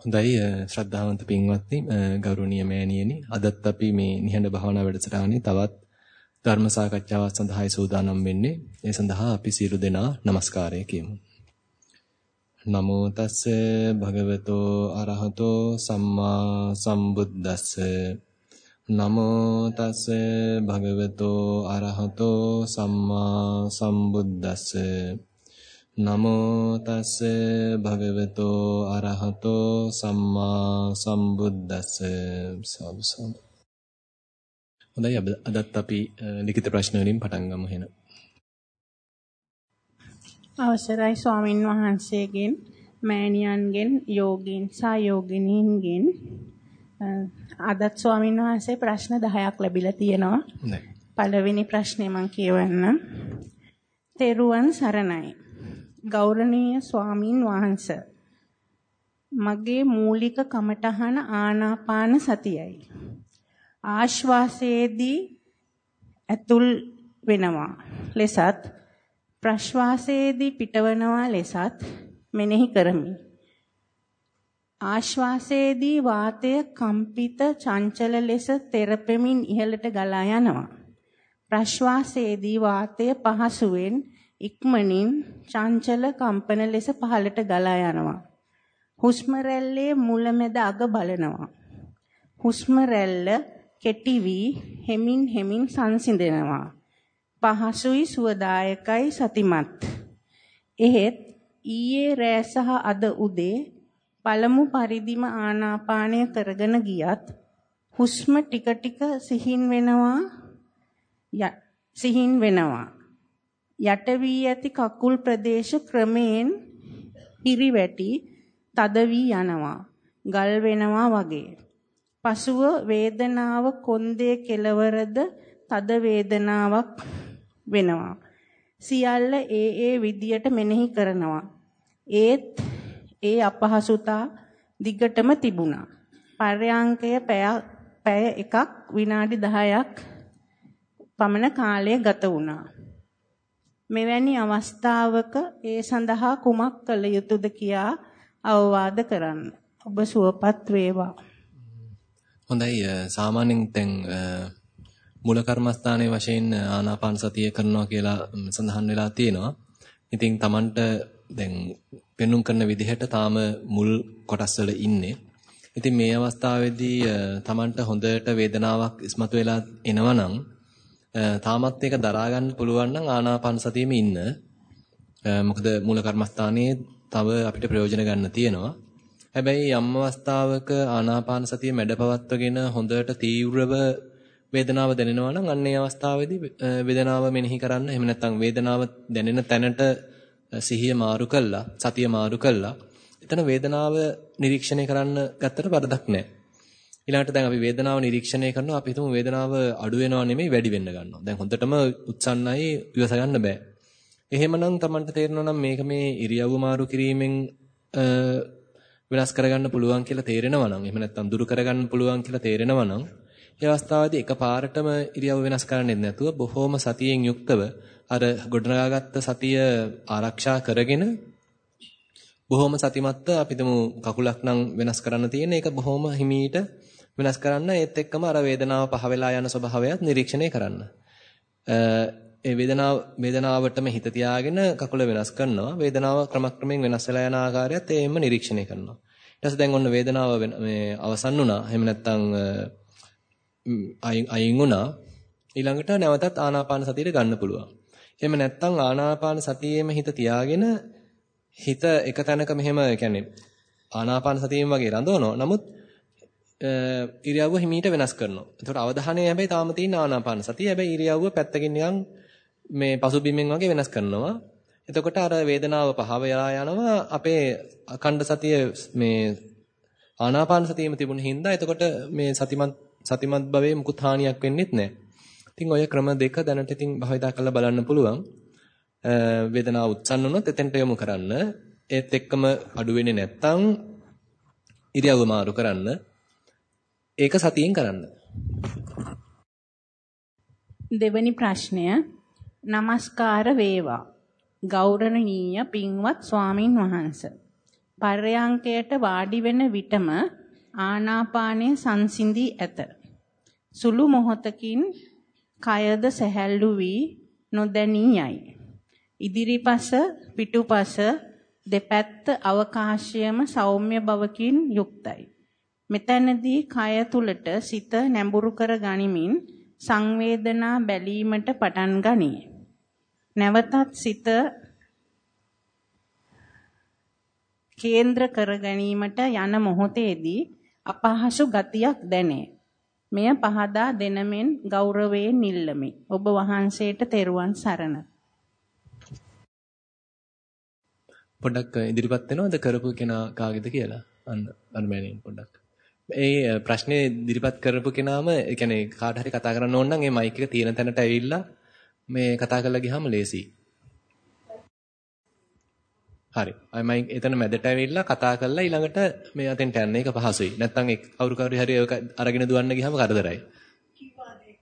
හොඳයි ශ්‍රද්ධාවන්ත පින්වත්නි ගෞරවනීය මෑණියනි. අදත් අපි මේ නිහඬ භාවනා වැඩසටහනේ තවත් ධර්ම සාකච්ඡාවක් සඳහායි සූදානම් වෙන්නේ. ඒ සඳහා අපි සියලු දෙනා নমස්කාරය කියමු. නමෝ තස්ස භගවතෝ අරහතෝ සම්මා සම්බුද්දස්ස. නමෝ තස්ස භගවතෝ අරහතෝ සම්මා සම්බුද්දස්ස. නමෝ තස්ස භගවතෝ අරහතෝ සම්මා සම්බුද්දස්ස සාදු සාදු හොඳයි අදත් අපි ලිඛිත ප්‍රශ්න වලින් පටන් ගමු එහෙනම් අවසරයි ස්වාමින් වහන්සේගෙන් මෑණියන්ගෙන් යෝගීන් සා යෝගිනීන්ගෙන් අදත් ස්වාමින් වහන්සේ ප්‍රශ්න 10ක් ලැබිලා තියෙනවා. පළවෙනි ප්‍රශ්නේ මම කියවන්නම්. තෙරුවන් සරණයි. ගෞරවනීය ස්වාමින් වහන්සේ මගේ මූලික කමඨහන ආනාපාන සතියයි. ආශ්වාසයේදී ඇතුල් වෙනවා ලෙසත් ප්‍රශ්වාසයේදී පිටවනවා ලෙසත් මෙනෙහි කරමි. ආශ්වාසයේදී වාතය කම්පිත චංචල ලෙස තෙරපෙමින් ඉහළට ගලා යනවා. ප්‍රශ්වාසයේදී වාතය පහසුවෙන් ඉක්මනින් චංචල කම්පන ලෙස පහළට ගලා යනවා. හුස්ම රැල්ලේ මුලැමැද අග බලනවා. හුස්ම රැල්ල කෙටි වී හෙමින් හෙමින් සංසිඳෙනවා. පහසුයි සුවදායකයි සතිමත්. එහෙත් ඊයේ රෑ සහ අද උදේ පළමු පරිදිම ආනාපානය කරගෙන ගියත් හුස්ම ටික ටික සිහින් වෙනවා සිහින් වෙනවා යට වී ඇති කකුල් ප්‍රදේශ ක්‍රමයෙන් හිරිවැටි තද වී යනවා. ගල් වෙනවා වගේ. පසුව වේදනාව කොන්දේ කෙලවරද තද වේදනාවක් වෙනවා. සියල්ල ඒ ඒ විදියට මෙනෙහි කරනවා. ඒත් ඒ අපහසුතා දිගටම තිබුණා. පර්යාංකය පැය එකක් විනාඩි 10ක් පමණ කාලය ගත වුණා. මෙවැනි අවස්ථාවක ඒ සඳහා කුමක් කළ යුතුද කියා අවවාද කරන්න. ඔබ සුවපත් වේවා. හොඳයි සාමාන්‍යයෙන් දැන් මූල කර්මස්ථානයේ වශයෙන් ආනාපාන සතිය කරනවා කියලා සඳහන් වෙලා තියෙනවා. ඉතින් Tamanට දැන් පෙන්눔 කරන විදිහට තාම මුල් කොටස් වල ඉන්නේ. ඉතින් මේ අවස්ථාවේදී Tamanට හොඳට වේදනාවක් ඉස්මතු වෙලා එනවනම් තාමත් ඒක දරා ගන්න පුළුවන් නම් ආනාපාන සතියෙම ඉන්න. මොකද මූල කර්මස්ථානයේ තව අපිට ප්‍රයෝජන ගන්න තියෙනවා. හැබැයි යම් අවස්ථාවක ආනාපාන සතිය මැඩපවත්වගෙන හොඳට තීව්‍රව වේදනාව දැනෙනවා නම් අන්න ඒ අවස්ථාවේදී වේදනාව මෙනෙහි කරන්න එහෙම නැත්නම් වේදනාව දැනෙන තැනට සිහිය මාරු කළා සතිය මාරු කළා එතන වේදනාව නිරීක්ෂණය කරන්න ගත්තට වරදක් නැහැ. ඊළඟට දැන් අපි වේදනාව නිරීක්ෂණය කරනවා අපි හිතමු වේදනාව අඩු වෙනවා නෙමෙයි වැඩි වෙන්න ගන්නවා. දැන් හොඳටම උත්සන්නයි ඉවස ගන්න බෑ. එහෙමනම් Tamanට තේරෙනවා නම් මේක මේ ඉරියව්ව මාරු කිරීමෙන් වෙනස් කරගන්න පුළුවන් කියලා තේරෙනවා නම් එහෙම නැත්නම් දුරු කරගන්න පුළුවන් කියලා තේරෙනවා නම් ඒ අවස්ථාවේදී එකපාරටම ඉරියව්ව වෙනස් කරන්නේ නැතුව බොහොම සතියෙන් යුක්තව අර ගොඩනගාගත්ත සතිය ආරක්ෂා කරගෙන බොහොම සතිමත්ව අපිටම කකුලක් නම් වෙනස් කරන්න තියෙන ඒක බොහොම හිමීට වෙනස් කරන්න ඒත් එක්කම අර වේදනාව පහ වෙලා යන ස්වභාවයත් නිරීක්ෂණය කරන්න. ඒ වේදනාව වේදනාවටම හිත තියාගෙන කකුල වෙනස් කරනවා. වේදනාව ක්‍රමක්‍රමයෙන් වෙනස් වෙලා යන ආකාරයත් ඒෙම නිරීක්ෂණය කරනවා. ඊට පස්සේ දැන් ඔන්න වේදනාව මේ අවසන් වුණා. එහෙම නැත්නම් අයින් වුණා. ඊළඟට නැවතත් ආනාපාන සතියට ගන්න පුළුවන්. එහෙම නැත්නම් ආනාපාන සතියේම හිත තියාගෙන හිත එක තැනක මෙහෙම يعني ආනාපාන සතියෙන් වගේ රඳවනවා. නමුත් ඉරියව්ව හිමීට වෙනස් කරනවා. එතකොට අවධානය හැබැයි තාම තියෙන ආනාපාන සතිය. හැබැයි ඉරියව්ව පැත්තකින් නිකන් මේ පසුබිමෙන් වගේ වෙනස් කරනවා. එතකොට අර වේදනාව පහව යනවා අපේ අඛණ්ඩ සතිය මේ ආනාපාන සතියෙම තිබුණ හින්දා එතකොට මේ සතිමත් සතිමත් භවයේ මුකුත් හානියක් වෙන්නෙත් නැහැ. ඉතින් ඔය ක්‍රම දෙක දැනට ඉතින් භාවිතා කරලා බලන්න පුළුවන්. වේදනාව උත්සන්න වුණොත් එතෙන්ට යොමු කරන්න. ඒත් එක්කම අඩු වෙන්නේ නැත්තම් ඉරියව්ව මාරු කරන්න. ඒක සතියෙන් කරන්න. දෙවැනි ප්‍රශ්නය নমස්කාර වේවා. ගෞරවණීය පින්වත් ස්වාමින් වහන්සේ. පර්යංකයට වාඩි වෙන විටම ආනාපානය සංසිඳී ඇත. සුළු මොහොතකින් කයද සැහැල්ලු වී නොදැනී යයි. ඉදිරිපස පිටුපස දෙපැත්ත අවකාශයම සෞම්‍ය බවකින් යුක්තයි. මෙතනදී කය තුලට සිත නැඹුරු කර ගනිමින් සංවේදනා බැලීමට පටන් ගනී. නැවතත් සිත කේන්ද්‍ර කර ගැනීමට යන මොහොතේදී අපහසු ගතියක් දැනේ. මෙය පහදා දෙනමෙන් ගෞරවයෙන් ඉල්ලමි. ඔබ වහන්සේට තෙරුවන් සරණ. පොඩ්ඩක් ඉදිරිපත් වෙනවද කරපු කෙනා කාගේද කියලා? අන්න අනුමැනින් පොඩ්ඩක්. ඒ ප්‍රශ්නේ ඉදිරිපත් කරපු කෙනාම ඒ කියන්නේ කාට හරි කතා කරන්න ඕන නම් ඒ මයික් එක තියෙන තැනට ඇවිල්ලා මේ කතා කරලා ගියාම ලේසියි. හරි. අය මම එතන මැදට ඇවිල්ලා කතා කරලා ඊළඟට මේ අතෙන්ට යන්න ඒක පහසුයි. නැත්නම් එක් කවුරු කවුරු හරි ඒක අරගෙන දුවන්න ගියාම කරදරයි.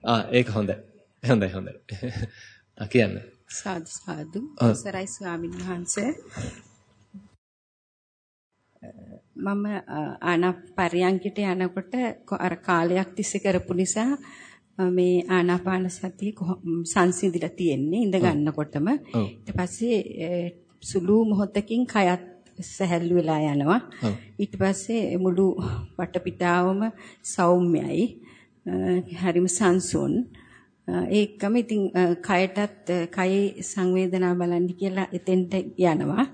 ආ ඒක හොඳයි. හොඳයි හොඳයි. ආ කියන්න. සාදු සාදු. සරයි ස්වාමීන් වහන්සේ. මම ආනාපාරියංගිට යනකොට අර කාලයක් තිස්සේ කරපු නිසා මේ ආනාපාන සතිය සංසිඳිලා තියෙන්නේ ඉඳ ගන්නකොටම ඊට පස්සේ සුළු මොහොතකින් කයත් සැහැල්ලු වෙලා යනවා. ඊට පස්සේ මුළු වටපිටාවම සෞම්‍යයි. හරිම සංසුන්. ඒකම ඉතින් කයටත් කයේ සංවේදනා බලන්න කියලා එතෙන්ට යනවා.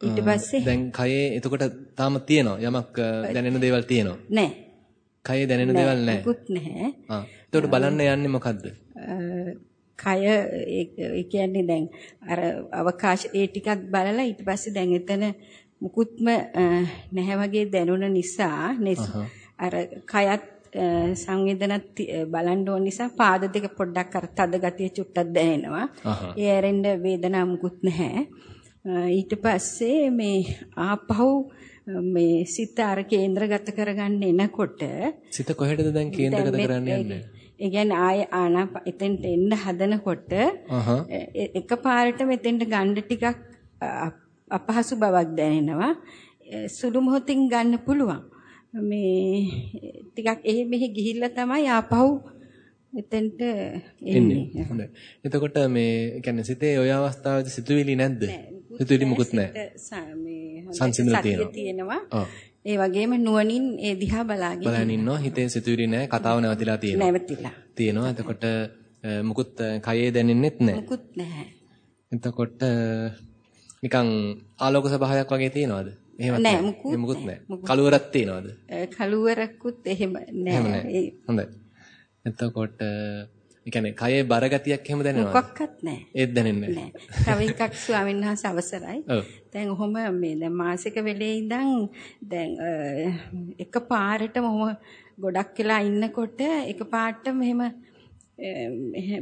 ඊට පස්සේ දැන් කයේ එතකොට තාම තියෙනවා යමක් දැනෙන දේවල් තියෙනවා. නෑ. කයේ දැනෙන දේවල් නෑ. මුකුත් නැහැ. ආ. එතකොට බලන්න යන්නේ මොකද්ද? කය ඒ කියන්නේ දැන් අර අවකාශ ඒ ටිකක් බලලා ඊට පස්සේ දැන් එතන මුකුත්ම නැහැ වගේ දැනුණ නිසා අර කයත් සංවේදනත් බලන්න ඕන නිසා පාද දෙක පොඩ්ඩක් අර තද ගතිය චුට්ටක් දැනෙනවා. ඒ ඇරෙන්න වේදනාවක් මුකුත් නැහැ. ඊට පස්සේ මේ ආපහු මේ සිත අර කේන්ද්‍රගත කරගන්න එනකොට සිත කොහෙටද දැන් කේන්ද්‍රගත කරන්න යන්නේ? ඒ කියන්නේ ආය ආනාප එතෙන්ට එන්න හදනකොට එකපාරට මෙතෙන්ට ගන්න ටිකක් අපහසු බවක් දැනෙනවා. සුළු මොහොතින් ගන්න පුළුවන්. මේ ටිකක් එහෙ මෙහෙ ගිහිල්ලා තමයි ආපහු එතෙන්ට එන්නේ. හොඳයි. එතකොට මේ කියන්නේ සිතේ ওই අවස්ථාවේදී සිතුවිලි නැද්ද? සිතුවිලි මුකුත් නැහැ. මේ සංසිඳලා තියෙනවා. ඒ වගේම නුවණින් ඒ දිහා බලාගෙන බලන් ඉන්නවා. හිතේ සිතුවිලි නැහැ කතාව නැවතිලා තියෙනවා. නැවතිලා. තියෙනවා. එතකොට මුකුත් කයේ දැනෙන්නෙත් නැහැ මුකුත් නැහැ. එතකොට නිකන් ආලෝක සභාවයක් වගේ තියෙනවද? එහෙම නැහැ මුකුත් නැහැ කළුවරක් තියෙනවද? කළුවරකුත් එහෙම නැහැ හොඳයි එතකොට ඒ කියන්නේ කයේ බර ගතියක් එහෙම දැනෙනවද? මොකක්වත් නැහැ. ඒත් දැනෙන්නේ නැහැ. තව එකක් ස්වාමීන් වහන්සේ අවසරයි. දැන් ඔහොම මේ දැන් මාසික වෙලේ ඉඳන් දැන් එක පාරටම ඔහොම ගොඩක් වෙලා ඉන්නකොට එක පාරට මෙහෙම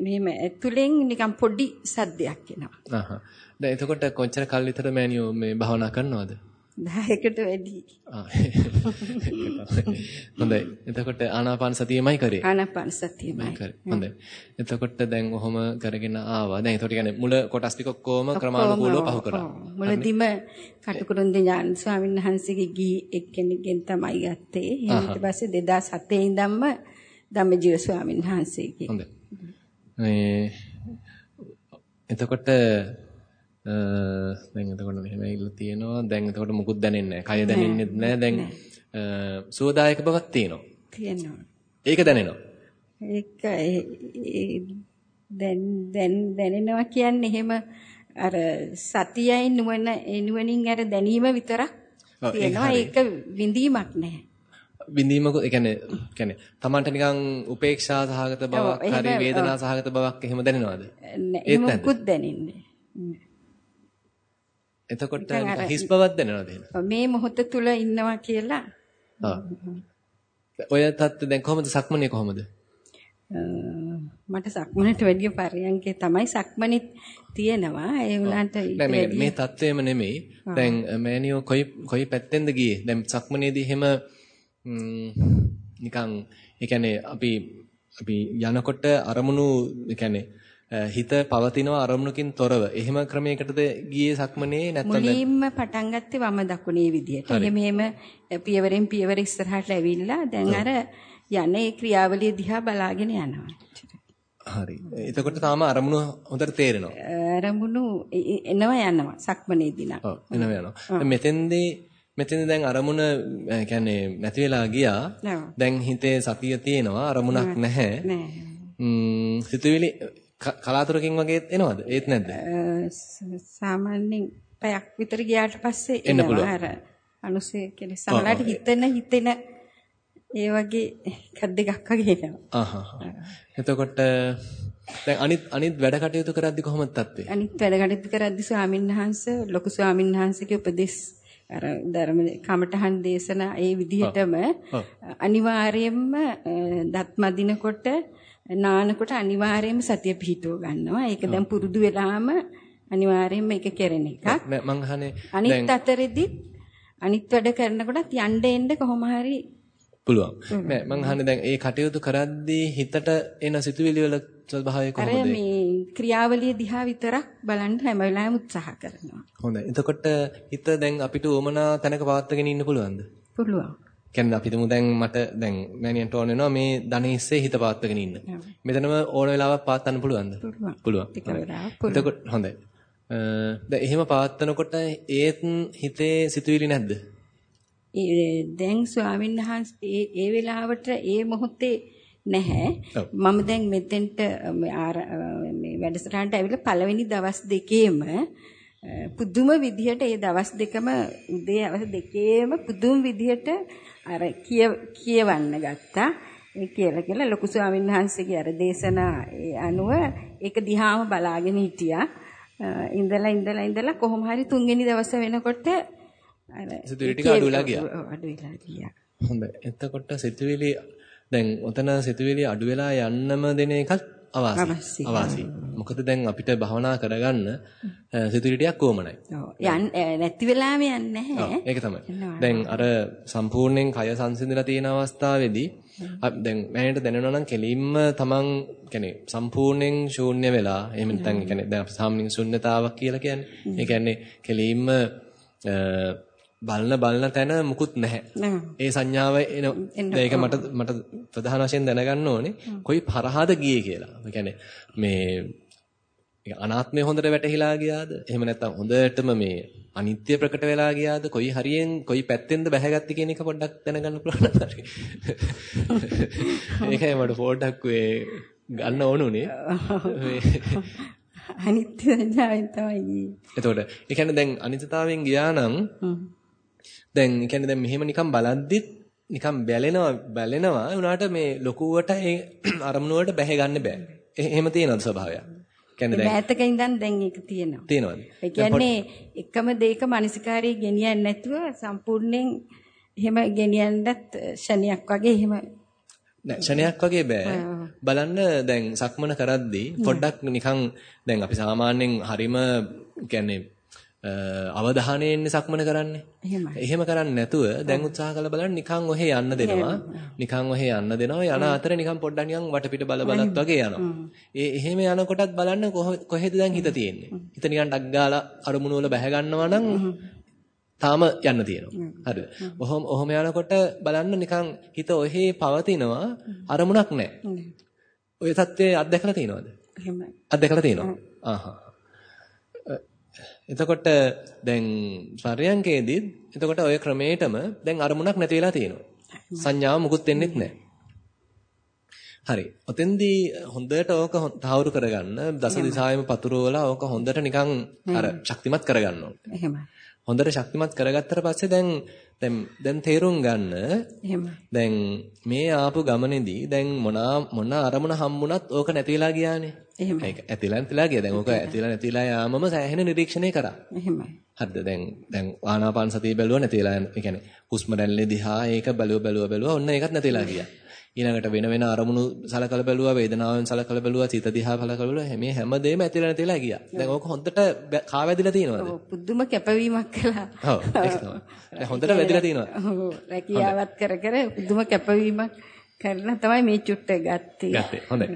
මෙහෙම ඇතුලෙන් නිකන් පොඩි සද්දයක් එනවා. අහහ. දැන් එතකොට කොච්චර කල් විතර මෑනියෝ මේ භාවනා කරනවද? 10කට වැඩි. හොඳයි. එතකොට ආනාපාන සතියමයි කරේ. ආනාපාන සතියමයි කරේ. හොඳයි. එතකොට දැන් ඔහොම කරගෙන ආවා. දැන් එතකොට කියන්නේ මුල කොටස් ටික ඔක්කොම ක්‍රමානුකූලව පහු කරා. මුලදිම කටුකුරුන්ද ඥාන ස්වාමීන් වහන්සේගේ ගී එක්කෙනෙක්ගෙන් තමයි ගත්තේ. ඊට පස්සේ 2007 ඉඳන්ම ධම්මජීව ස්වාමීන් වහන්සේගේ. හොඳයි. එතකොට දැන් එතකොට මෙහෙම ඉල්ල තියෙනවා. දැන් එතකොට මුකුත් දැනෙන්නේ නැහැ. කය දැනෙන්නේ නැහැ. දැන් සුවදායක බවක් තියෙනවා. තියෙනවා. ඒක දැනෙනවා. ඒක දැන් දැන් දැනෙනවා කියන්නේ එහෙම අර සතියයි නුවණ නුවණින් අර දැනීම විතරක් තියෙනවා. ඒක විඳීමක් නැහැ. විඳීමක ඒ කියන්නේ කියන්නේ Tamanට නිකන් උපේක්ෂා සහගත බවක් හරි වේදනා සහගත බවක් එහෙම දැනෙනවද? ඒත් මුකුත් දැනෙන්නේ. එතකොට හිස් බවක් දැනනවද එහෙනම්? මේ මොහොත තුල ඉන්නවා කියලා. ඔය තත්ත්ව දැන් කොහොමද සක්මනේ කොහොමද? මට සක්මනට වැඩිය පරියන්කේ තමයි සක්මනේ තියෙනවා. ඒ වුණාට මේ මේ தත්වෙම නෙමෙයි. දැන් මෑනියෝ කොයි කොයි පැත්තෙන්ද ගියේ? දැන් සක්මනේදී එහෙම නිකන් ඒ කියන්නේ අපි අපි යනකොට අරමුණු ඒ කියන්නේ හිත පවතිනවා අරමුණකින් තොරව. එහෙම ක්‍රමයකටද ගියේ සක්මනේ නැත්නම් මුලින්ම පටන් ගත්තේ වම දකුණේ විදියට. එහෙම එහෙම පියවරෙන් පියවර ඉස්සරහට ඇවිල්ලා දැන් අර යන්නේ ක්‍රියාවලිය දිහා බලාගෙන යනවා. හරි. එතකොට තාම අරමුණු හොඳට තේරෙනවා. අරමුණු එනවා යනවා සක්මනේදී නම්. ඔව් එනවා යනවා. මෙතෙන්දී මෙතෙන්දී දැන් අරමුණ කියන්නේ නැති වෙලා ගියා. දැන් හිතේ සතිය තියෙනවා අරමුණක් නැහැ. නෑ. ම්ම් සිතුවිලි කලාතුරකින් වගේ එනවද? ඒත් නැද්ද? සාමාන්‍යයෙන් පැයක් විතර ගියාට පස්සේ එනවා අර අනුසය කියන්නේ සමහරවිට හිතෙන හිතෙන ඒ වගේ එකක් දෙකක් වගේ එනවා. අහහ. එතකොට දැන් අනිත් අනිත් වැඩ කටයුතු කරද්දි කොහොමද තත්ත්වය? අනිත් වැඩ කටයුතු කරද්දි ස්වාමීන් වහන්සේ ලොකු ස්වාමීන් වහන්සේගේ උපදෙස් අර ධර්ම කමඨහන් දේශනා ඒ විදිහටම අනිවාර්යයෙන්ම දත් මදිනකොට නානකොට අනිවාර්යයෙන්ම සතිය පිහිටව ගන්නවා. ඒක දැන් පුරුදු වෙලාම අනිවාර්යයෙන්ම ඒක කෙරෙන එකක්. මම අහන්නේ අනිත් අතරෙදි අනිත් වැඩ කරනකොටත් යන්න එන්න කොහොම හරි පුළුවන්. නෑ මං අහන්නේ දැන් ඒ කටයුතු කරද්දී හිතට එන සිතුවිලි වල ස්වභාවය කොහොමද? අර මේ ක්‍රියාවලිය දිහා විතරක් බලන්න හැම වෙලාවෙම උත්සාහ කරනවා. හොඳයි. එතකොට හිත දැන් අපිට උමනා තැනක පවත්වාගෙන ඉන්න පුළුවන්ද? පුළුවන්. කියන්නේ අපි තුමු දැන් මට දැන් මෑනියන්ට ඕන වෙනවා මේ ධනෙස්සේ හිත පවත්වාගෙන ඉන්න. මෙතනම ඕන වෙලාවක් පවත්වන්න පුළුවන්ද? පුළුවන්. එතකොට හොඳයි. දැන් එහෙම පවත්වනකොට ඒත් හිතේ සිතුවිලි නැද්ද? දැන් ස්වාමීන් වහන්සේ ඒ වෙලාවට ඒ මොහොතේ නැහැ. මම දැන් මෙතෙන්ට මේ වැඩසටහනට ඇවිල්ලා පළවෙනි දවස් දෙකේම පුදුම විදිහට ඒ දවස් දෙකම උදේ අවස දෙකේම පුදුම විදිහට අර කියවන්න ගත්තා. ඒ කියලා කියලා ලොකු ස්වාමීන් වහන්සේගේ අර දේශනා අනුව ඒක දිහාම බලාගෙන හිටියා. ඉඳලා ඉඳලා ඉඳලා කොහොම හරි තුන්වෙනි දවස වෙනකොට අර සිතුවිලි ටික අඩු වෙලා ගියා. අඩු වෙලා ගියා. හොඳයි. එතකොට සිතුවිලි දැන් ඔතන සිතුවිලි අඩු වෙලා යන්නම දෙන එකත් අවාසි. අවාසි. මොකද දැන් අපිට භවනා කරගන්න සිතුවිලි ටිකක් කොමනයි. ඔව්. යන්න නැති වෙලාවෙ යන්නේ නැහැ. ඒක තමයි. දැන් අර සම්පූර්ණයෙන් කය සංසිඳලා තියෙන අවස්ථාවේදී දැන් මෑණිට දැනෙනවා නම් කෙලින්ම තමන් කියන්නේ සම්පූර්ණයෙන් ශූන්‍ය වෙලා එහෙම නැත්නම් කියන්නේ දැන් අපි සාමාන්‍යයෙන් ශුන්්‍යතාවක් කියලා කියන්නේ. ඒ කියන්නේ කෙලින්ම බලන බලන තැන මුකුත් නැහැ. ඒ සංඥාව එන ඒක මට මට ප්‍රධාන වශයෙන් දැනගන්න ඕනේ කොයි පරහාද ගියේ කියලා. ඒ කියන්නේ මේ අනාත්මය හොඳට වැටහිලා ගියාද? එහෙම නැත්නම් හොඳටම මේ අනිත්‍ය ප්‍රකට වෙලා ගියාද? කොයි හරියෙන් කොයි පැත්තෙන්ද බැහැගත්තේ කියන එක පොඩ්ඩක් දැනගන්න පුළුවන් නේද? ඒකයි මට පොඩ්ඩක් ඒ ගන්න ඕනුනේ. අනිත්‍ය සංඥාවෙන් තමයි ගියේ. එතකොට ඒ කියන්නේ දැන් අනිත්‍යතාවයෙන් ගියා නම් දැන් ඒ කියන්නේ දැන් මෙහෙම නිකන් බලද්දිත් නිකන් බැලෙනවා බැලෙනවා උනාට මේ ලොකුවට ඒ අරමුණ වලට බැහැ ගන්න බෑ. එහෙම තියෙනවද ස්වභාවයක්? කියන්නේ දැන් මෑතක ඉඳන් දැන් ඒක තියෙනවා. තියෙනවද? ඒ කියන්නේ එකම දෙයක මානසිකාරී ගෙනියන්නේ නැතුව සම්පූර්ණයෙන් එහෙම ගෙනියන්නත් ෂණයක් වගේ එහෙම නෑ ෂණයක් වගේ බෑ. බලන්න දැන් සක්මන කරද්දී පොඩ්ඩක් නිකන් දැන් අපි සාමාන්‍යයෙන් හරීම කියන්නේ අවධානයෙන් සක්මන කරන්නේ. එහෙම කරන්නේ නැතුව දැන් උත්සාහ කරලා බලන්න නිකන් ඔහෙ යන්න දෙනවා. නිකන් ඔහෙ යන්න දෙනවා. යන අතර නිකන් පොඩ්ඩක් නිකන් වටපිට බල බලත් වගේ යනවා. ඒ එහෙම යනකොටත් බලන්න කොහෙද දැන් හිත තියෙන්නේ. හිත නිකන් ඩක් ගාලා අරමුණු වල බැහැ ගන්නවා නම් තාම යන්න තියෙනවා. හරිද? ඔහොම ඔහොම යනකොට බලන්න නිකන් හිත ඔහෙ පවතිනවා අරමුණක් නැහැ. ඔය தත්ත්වය අත්දැකලා තියෙනවද? එහෙමයි. අත්දැකලා තියෙනවා. ආහා. එතකොට දැන් පරයන්කේදී එතකොට ඔය ක්‍රමේටම දැන් අරමුණක් නැති වෙලා තියෙනවා. සංඥාව මුකුත් වෙන්නෙත් නැහැ. හරි. ඔතෙන්දී හොඳට ඕක තහවුරු කරගන්න දස දිසාවෙම පතුරවලා ඕක හොඳට නිකන් අර ශක්තිමත් කරගන්න ඕනේ. එහෙමයි. හොඳට ශක්තිමත් කරගත්තට පස්සේ දැන් දැන් දැන් තේරුම් ගන්න දැන් මේ ආපු ගමනේදී දැන් මොන මොන අරමුණ හම්බුණත් ඕක නැති වෙලා ගියානේ. එහෙමයි. ඒක ඇතිලා නැතිලා ගියා. දැන් ඕක ඇතිලා නැතිලා යාමම සෑහෙන නිරීක්ෂණය කරා. එහෙමයි. හරිද? දැන් දැන් ආනාපාන සතිය බැලුවා නැතිලා ඒ කියන්නේ හුස්ම රැල්ලේ දිහා ඒක බැලුව බැලුව බැලුවා ඔන්න ඒකත් නැතිලා ගියා. ඊළඟට වෙන වෙන අරමුණු සලකලා බැලුවා වේදනාවෙන් සලකලා බැලුවා සිත දිහා සලකලා බැලුවා මේ හැමදේම ඇතිලා නැතිලා ගියා. දැන් ඕක හොඳට කාවැදිලා තියෙනවද? ඔව් පුදුම කැපවීමක් කළා. ඔව් ඒක තමයි. දැන් හොඳට වැදිලා තියෙනවා. ඔව් රැකියාවත් කර කර පුදුම කැපවීමක් කරලා තමයි මේ චුට්ට ගත්තේ. ගත්තේ. හොඳයි.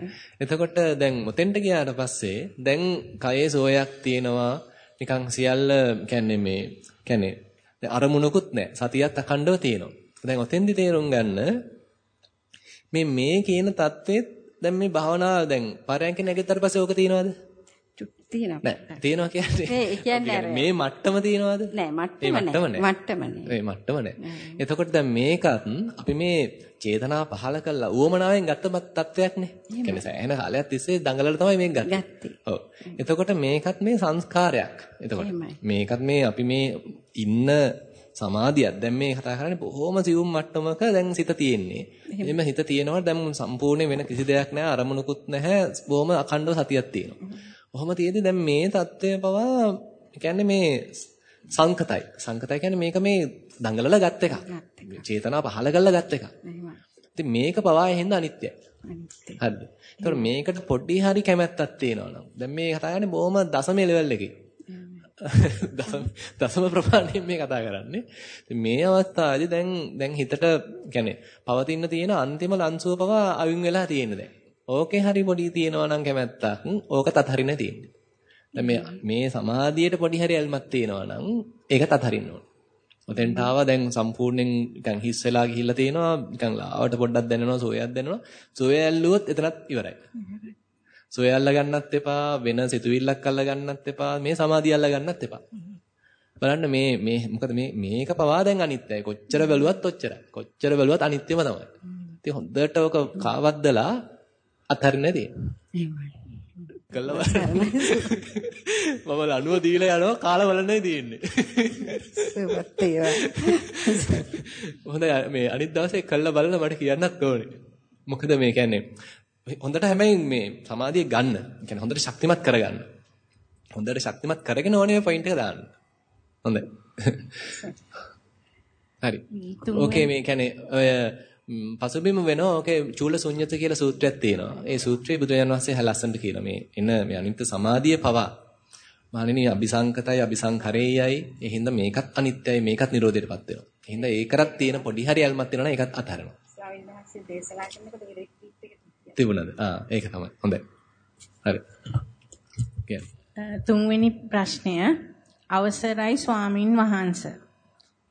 එතකොට දැන් මොතෙන්ට ගියාට පස්සේ දැන් කයේ සෝයක් තියෙනවා නිකන් සියල්ල කියන්නේ මේ කියන්නේ අරමුණකුත් නැහැ. සතියත් අඛණ්ඩව තියෙනවා. දැන් ඔතෙන්දි තේරුම් ගන්න මේ මේ කියන தത്വෙත් දැන් මේ භාවනාව දැන් පරයන්ක නැගිටතර පස්සේ ඕක තියනවාද? තියෙනවා. නෑ තියෙනවා කියන්නේ මේ මට්ටම තියෙනවද? නෑ මට්ටම නෑ. මට්ටම නෑ. ඒ මට්ටම නෑ. එතකොට දැන් මේකත් අපි මේ චේතනා පහල කළා උවමනාවෙන් ගත්ත තත්වයක් නේ. කියන්නේ සෑහෙන කාලයක් තිස්සේ දඟලලා තමයි මේක ගත්තේ. ගත්තේ. ඔව්. එතකොට මේකත් මේ සංස්කාරයක්. එතකොට මේකත් මේ අපි මේ ඉන්න සමාධියක්. දැන් මේ කතා කරන්නේ බොහොම සියුම් මට්ටමක දැන් සිත තියෙන්නේ. එහෙම හිත තියෙනවා දැන් සම්පූර්ණයෙන් වෙන කිසි දෙයක් නැහැ අරමුණකුත් නැහැ බොහොම අඛණ්ඩව සතියක් තියෙනවා. ඔහොම තියෙදි දැන් මේ தත්ත්වය පවා කියන්නේ මේ සංකතයි. සංකතයි කියන්නේ මේක මේ දඟලලා ගත් එකක්. චේතනා පහළ කරලා ගත් එකක්. ඉතින් මේක පවා එහෙනම් අනිත්‍යයි. අනිත්‍යයි. හරිද? ඒතකොට මේකට පොඩි හරි කැමැත්තක් තියෙනවා නම් දැන් මේ කතා කරන්නේ බොහොම දසම ලෙවල් එකේ. දශම ප්‍රමාණයෙන් මේ කතා කරන්නේ. මේ අවස්ථාවේදී දැන් දැන් හිතට කියන්නේ පවතින තියෙන අන්තිම ලන්සුව පවා අවින් වෙලා තියෙන දැන්. ඕකේ හරි පොඩි තියෙනවා නම් කැමැත්තක් ඕකත් අතහරින්න තියෙන්නේ. දැන් මේ මේ සමාධියට පොඩි හරි ඇල්මක් තියෙනවා නම් ඒකත් අතහරින්න ඕන. ඔතෙන්ට ආවා දැන් සම්පූර්ණයෙන් නිකන් හිස් වෙලා ගිහිල්ලා තියෙනවා නිකන් ලාවට පොඩ්ඩක් දැනෙනවා සෝයක් දැනෙනවා. සෝය ඇල්ලුවොත් එතනත් ඉවරයි. සෝය අල්ල ගන්නත් එපා වෙන සිතුවිල්ලක් අල්ල ගන්නත් එපා මේ සමාධිය අල්ල ගන්නත් එපා. බලන්න මේ මේ මොකද මේ මේක පවා දැන් අනිත්‍යයි. කොච්චර බැලුවත් ඔච්චරයි. කොච්චර බැලුවත් අනිත්‍යම තමයි. ඉතින් හොඳට ඔක කාවද්දලා අත්හරින්න තියෙන්නේ. කළා මම ලණුව දීලා යනවා කාලා බලන්නයි තියෙන්නේ. හොඳයි මේ අනිත් දවසේ කළා බලලා මට කියන්නත් ඕනේ. මොකද මේ කියන්නේ හොඳට හැබැයි මේ සමාධිය ගන්න. කියන්නේ හොඳට ශක්තිමත් කරගන්න. හොඳට ශක්තිමත් කරගෙන ඕනේ මේ පොයින්ට් එක දාන්න. හොඳයි. හරි. ඕකේ මේ කියන්නේ ඔය පසුබිම වෙනවා ඕකේ චූල ශුන්්‍යත කියලා සූත්‍රයක් තියෙනවා. ඒ සූත්‍රයේ බුදුරජාන් වහන්සේ ලස්සනට කියනවා මේ එන මේ අනිත්‍ය සමාධිය පවා. මානිනී අபிසංකතයි අபிසංකරේයයි. ඒ හින්දා මේකත් අනිත්‍යයි මේකත් නිරෝධයටපත් වෙනවා. ඒ හින්දා ඒකරත් තියෙන පොඩි හරි අල්මත් වෙනවා ඒකත් අතහරිනවා. ස්වාමීන් වහන්සේ දේශනා කරනකොට ඒ තිබුණාද? ආ ඒක තමයි. හොඳයි. හරි. තුන්වෙනි ප්‍රශ්නය අවසරයි ස්වාමින් වහන්සේ.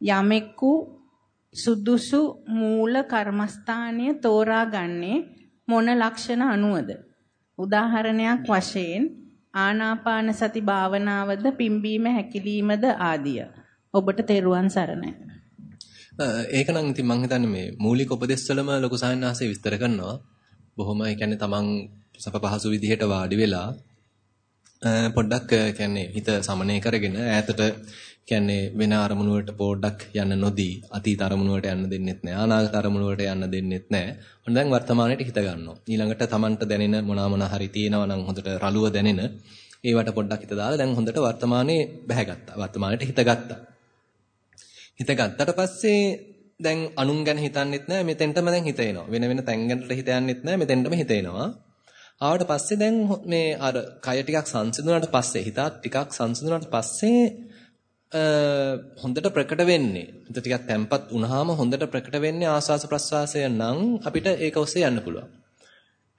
යමෙකු සුදුසු මූල කර්මස්ථානය තෝරාගන්නේ මොන ලක්ෂණ අනුවද? උදාහරණයක් වශයෙන් ආනාපාන සති භාවනාවද පිම්බීම හැකිලීමද ආදිය. ඔබට තෙරුවන් සරණයි. ඒක නම් ඉතින් මම හිතන්නේ මේ මූලික උපදේශ වලම ලොකු සාහිණාසේ විස්තර කරනවා. බොහොම ඒ කියන්නේ තමන් සප පහසු විදිහට වාඩි වෙලා පොඩ්ඩක් කියන්නේ හිත සමනය කරගෙන ඈතට කියන්නේ වෙන අරමුණු වලට පොඩ්ඩක් යන්න නොදී අතීත අරමුණු වලට යන්න දෙන්නෙත් නැහැ අනාගත අරමුණු වලට යන්න දෙන්නෙත් නැහැ. ඔන්න දැන් වර්තමානයේ හිත ගන්නවා. ඊළඟට Tamanට දැනෙන මොනවා මොනවා හරි තියෙනවා නම් හොඳට රළුව දැනෙන ඒවට පොඩ්ඩක් හිත දාලා දැන් හොඳට වර්තමානයේ බැහැගත්තා. වර්තමානයේ හිත ගත්තා. හිත ගත්තට පස්සේ දැන් අනුන් ගැන හිතන්නෙත් නැහැ මෙතෙන්ටම දැන් හිත එනවා. වෙන වෙන තැන් ගැනට හිත යන්නෙත් නැහැ මෙතෙන්ටම හිත එනවා. ආවට පස්සේ දැන් මේ අර කය ටිකක් සංසිඳුණාට පස්සේ හිතත් ටිකක් සංසිඳුණාට පස්සේ හොඳට ප්‍රකට වෙන්නේ. හිත ටිකක් තැම්පත් වුණාම හොඳට ප්‍රකට වෙන්නේ ආස්වාස ප්‍රස්වාසය නම් අපිට ඒක ඔස්සේ යන්න පුළුවන්.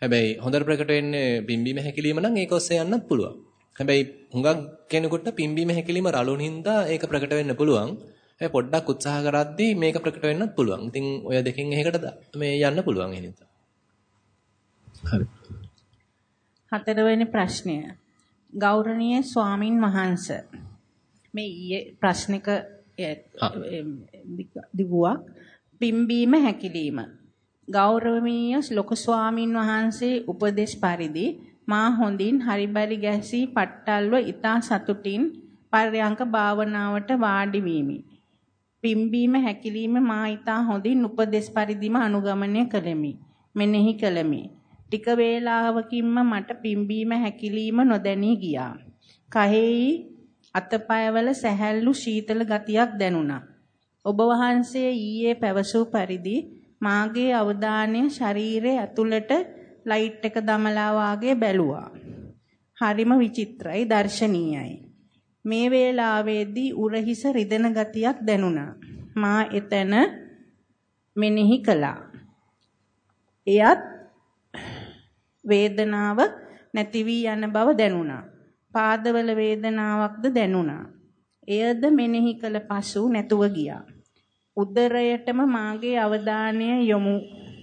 හැබැයි හොඳට ප්‍රකට වෙන්නේ පිම්බීම හැකිලිම නම් ඒක ඔස්සේ යන්නත් පුළුවන්. හැබැයි හුඟක් කෙනෙකුට පිම්බීම හැකිලිම රළුන් හින්දා ඒක ප්‍රකට වෙන්න පුළුවන්. හැබැයි පොඩ්ඩක් උත්සාහ කරද්දී මේක ප්‍රකට වෙන්නත් පුළුවන්. ඉතින් ඔය දෙකෙන් එකකට මේ යන්න පුළුවන් එහෙනම්. හරි. හතරවෙනි ප්‍රශ්නය. ගෞරවනීය ස්වාමින් වහන්සේ මේ ඊයේ ප්‍රශ්නික දිගුවක් පිම්බීම හැකිලිම ගෞරවනීය ලොකු ස්වාමින් වහන්සේ උපදේශ පරිදි මා හොඳින් හරිබරි ගැසී පට්ටල්ව ඊතා සතුටින් පර්යංක භාවනාවට වාඩි වීමි. පිම්බීම හැකිලිම මා ඊතා හොඳින් උපදේශ පරිදිම අනුගමනය කළෙමි. මෙනෙහි කළෙමි. ටික වේලාවකින්ම මට පිම්බීම හැකිලිම නොදැනී ගියා. කයෙහි අතපයවල සැහැල්ලු ශීතල ගතියක් දැනුණා. ඔබ වහන්සේ ඊයේ පැවසූ පරිදි මාගේ අවධානය ශරීරයේ ඇතුළට ලයිට් එක දමලා වාගේ බැලුවා. හරිම විචිත්‍රයි දර්ශනීයයි. මේ වේලාවේදී උරහිස රිදෙන ගතියක් දැනුණා. මා එතන මෙනෙහි කළා. එයත් වේදනාව නැති වී යන බව දැනුණා. පාදවල වේදනාවක්ද දැනුණා. එයද මෙනෙහි කළ පසු නැතුව ගියා. උදරයටම මාගේ අවධානය යොමු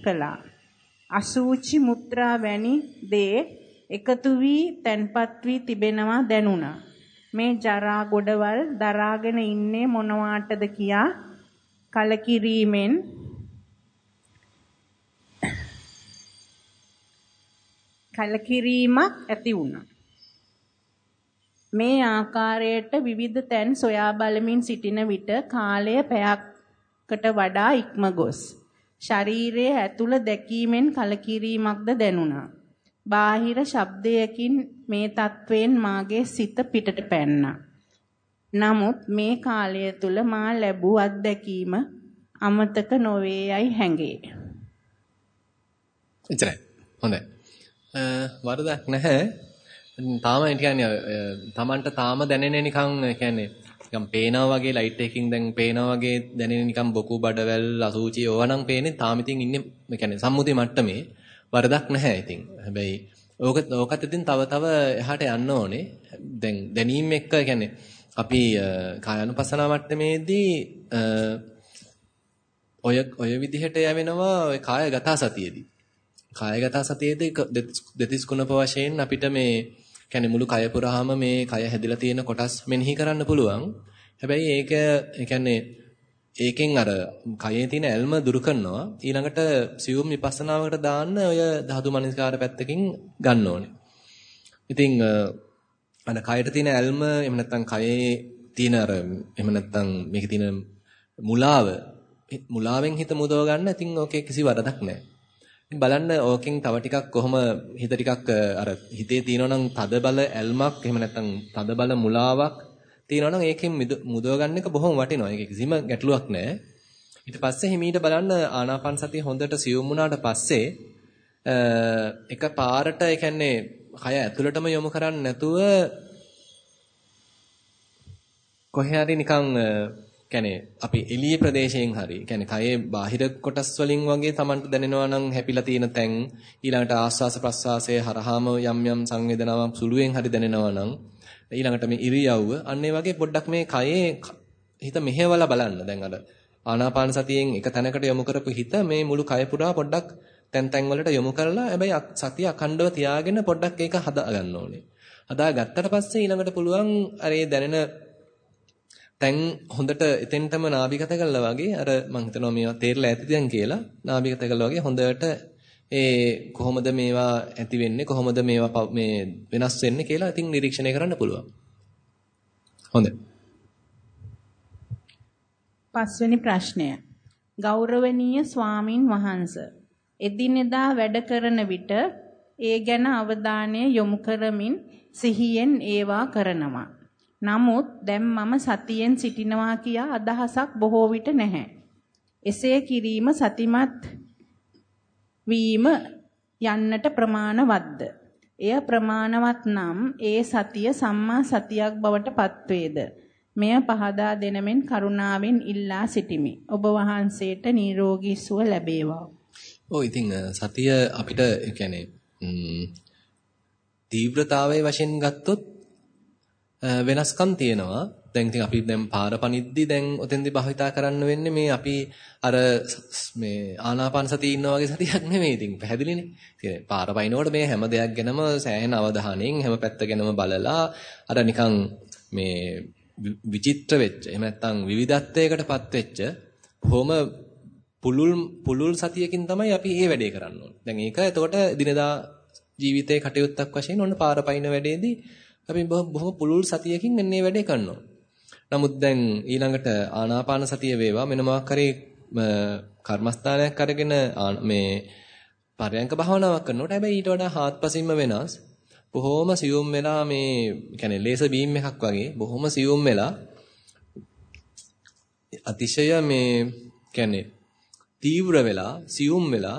කළා. අසූචි මුත්‍රා වැනි දේ එකතු වී තැන්පත් වී තිබෙනවා දැනුණා. මේ ජරා ගොඩවල් දරාගෙන ඉන්නේ මොනවාටද කියා කලකිරීමෙන් කලකිරීමක් ඇති වුණා. මේ ආකාරයට විවිධ තැන් සොයා බලමින් සිටින විට කාලය පැයකට වඩා ඉක්ම ගොස් ශරීරයේ ඇතුළ දැකීමෙන් කලකිරීමක්ද දැනුණා. බාහිර ශබ්දයකින් මේ තත්වයෙන් මාගේ සිත පිටට පැන්නා. නමුත් මේ කාලය තුල මා ලැබූ අත්දැකීම අමතක නොවේ යයි හැඟේ. එච්චරයි. හොඳයි. වරදක් නැහැ. තාම කියන්නේ තමන්ට තාම දැනෙන්නේ නිකන් කියන්නේ නිකන් පේනවා වගේ ලයිට් එකකින් දැන් පේනවා වගේ දැනෙන නිකන් බොකු බඩවැල් අසූචි ඕවා නම් පේන්නේ තාම ඉතින් ඉන්නේ කියන්නේ සම්මුති මට්ටමේ වරදක් නැහැ ඉතින්. හැබැයි ඕක ඕකත් ඉතින් තව තව එහාට යන්න ඕනේ. දැන් දැනීම එක්ක කියන්නේ අපි කායानुපසනාව මට්ටමේදී ඔය ඔය විදිහට යවෙනවා ඔය කායගත සතියේදී. කායගත සතියේදී දෙතිස් කුණප වශයෙන් අපිට මේ කියන්නේ මුළු කය පුරාම මේ කය හැදිලා තියෙන කොටස් මෙනෙහි කරන්න පුළුවන්. හැබැයි ඒක කියන්නේ ඒකෙන් අර කයේ තියෙන ඇල්ම දුරු කරනවා. ඊළඟට සියුම් විපස්සනාවකට දාන්න ඔය ධාතු මනස්කාර පැත්තකින් ගන්න ඕනේ. ඉතින් අර කයට තියෙන ඇල්ම එහෙම නැත්නම් කයේ තියෙන අර එහෙම නැත්නම් මේකේ තියෙන මුලාව මුලාවෙන් හිත මුදව ගන්න ඉතින් ඕකේ කිසි වරදක් නැහැ. බලන්න ඕකෙන් තව ටිකක් කොහොම හිත ටිකක් අර හිතේ තියෙනවා නම් තද බල ඇල්මක් එහෙම නැත්නම් තද බල මුලාවක් තියෙනවා නම් ඒකෙන් මුදව ගන්න එක බොහොම වටිනවා. ඒක කිසිම ගැටලුවක් නැහැ. ඊට පස්සේ හිමීට බලන්න ආනාපාන සතිය හොඳට සියුම් වුණාට පස්සේ එක පාරට ඒ කියන්නේ කය ඇතුළටම යොමු කරන්නේ නැතුව කොහේ හරි නිකන් කියන්නේ අපි එළිය ප්‍රදේශයෙන් හරි කියන්නේ කයේ බාහිර කොටස් වලින් වගේ Tamanට දැනෙනවා නම් හැපිලා තියෙන තැන් ඊළඟට ආස්වාස ප්‍රස්වාසයේ හරහාම යම් යම් සංවේදනාවක් සුළුවෙන් හරි දැනෙනවා නම් ඊළඟට මේ ඉරියව්ව අන්න වගේ පොඩ්ඩක් මේ කයේ හිත මෙහෙवला බලන්න දැන් අර ආනාපාන සතියෙන් එක තැනකට යොමු කරපු හිත මේ මුළු කය පුරා පොඩ්ඩක් තැන් තැන් වලට යොමු කරලා හැබැයි සතිය අඛණ්ඩව තියාගෙන පොඩ්ඩක් ඒක හදා ගන්න ඕනේ. හදා ගත්තට පස්සේ ඊළඟට පුළුවන් අර දැනෙන දැන් හොඳට එතෙන්ටම නාභිගත කළා වගේ අර මම හිතනවා මේවා තේරලා ඇති දැන් කියලා නාභිගත කළා වගේ හොඳට ඒ කොහොමද මේවා ඇති වෙන්නේ කොහොමද මේවා මේ වෙනස් වෙන්නේ කියලා ඉතින් නිරීක්ෂණය කරන්න පුළුවන්. හොඳයි. පස්වෙනි ප්‍රශ්නය. ගෞරවනීය ස්වාමින් වහන්සේ එදිනෙදා වැඩ කරන විට ඒ ගැන අවධානය යොමු කරමින් සිහියෙන් ඒවා කරනවා. නමුත් දැන් මම සතියෙන් සිටිනවා කියා අදහසක් බොහෝ විට නැහැ. එසේ කිරීම සතිමත් වීම යන්නට ප්‍රමාණවත්ද? එය ප්‍රමාණවත් නම් ඒ සතිය සම්මා සතියක් බවට පත්වේද? මෙය පහදා දෙනමෙන් කරුණාවෙන් ඉල්ලා සිටිමි. ඔබ වහන්සේට නිරෝගී සුව ලැබේවා. ඔව් ඉතින් සතිය අපිට කියන්නේ තීව්‍රතාවයේ වශයෙන් ගත්තොත් වෙනස්කම් තියෙනවා. දැන් ඉතින් අපි දැන් පාර පනිද්දි දැන් ඔතෙන්දි භාවිතා කරන්න වෙන්නේ මේ අපි අර මේ ආනාපාන සතිය ඉන්නා වගේ සතියක් නෙමෙයි ඉතින් පැහැදිලිනේ. ඉතින් පාර පනිනකොට මේ හැම දෙයක් ගැනම සෑහෙන අවධානයෙන් හැම පැත්ත ගැනම බලලා අර නිකන් මේ විචිත්‍ර වෙච්ච එහෙම නැත්නම් විවිධත්වයකටපත් වෙච්ච බොහොම පුලුල් පුලුල් සතියකින් තමයි අපි මේ වැඩේ කරන්න ඕනේ. දැන් ඒක එතකොට දිනදා ජීවිතයේ කටයුත්තක් වශයෙන් ඔන්න පාර පනින වැඩේදී අපි බොහොම පුළුල් සතියකින් මෙන්නේ වැඩේ කරනවා. නමුත් දැන් ඊළඟට ආනාපාන සතිය වේවා මෙන්න මොකක් හරි කර්මස්ථානයක් අරගෙන මේ පරයන්ක භාවනාවක් කරනකොට හැබැයි ඊට වඩා හාත්පසින්ම වෙනස්. බොහොම සියුම් වෙලා මේ කියන්නේ ලේසර් බීම් එකක් වගේ බොහොම සියුම් වෙලා අතිශය මේ කියන්නේ තීව්‍ර වෙලා සියුම් වෙලා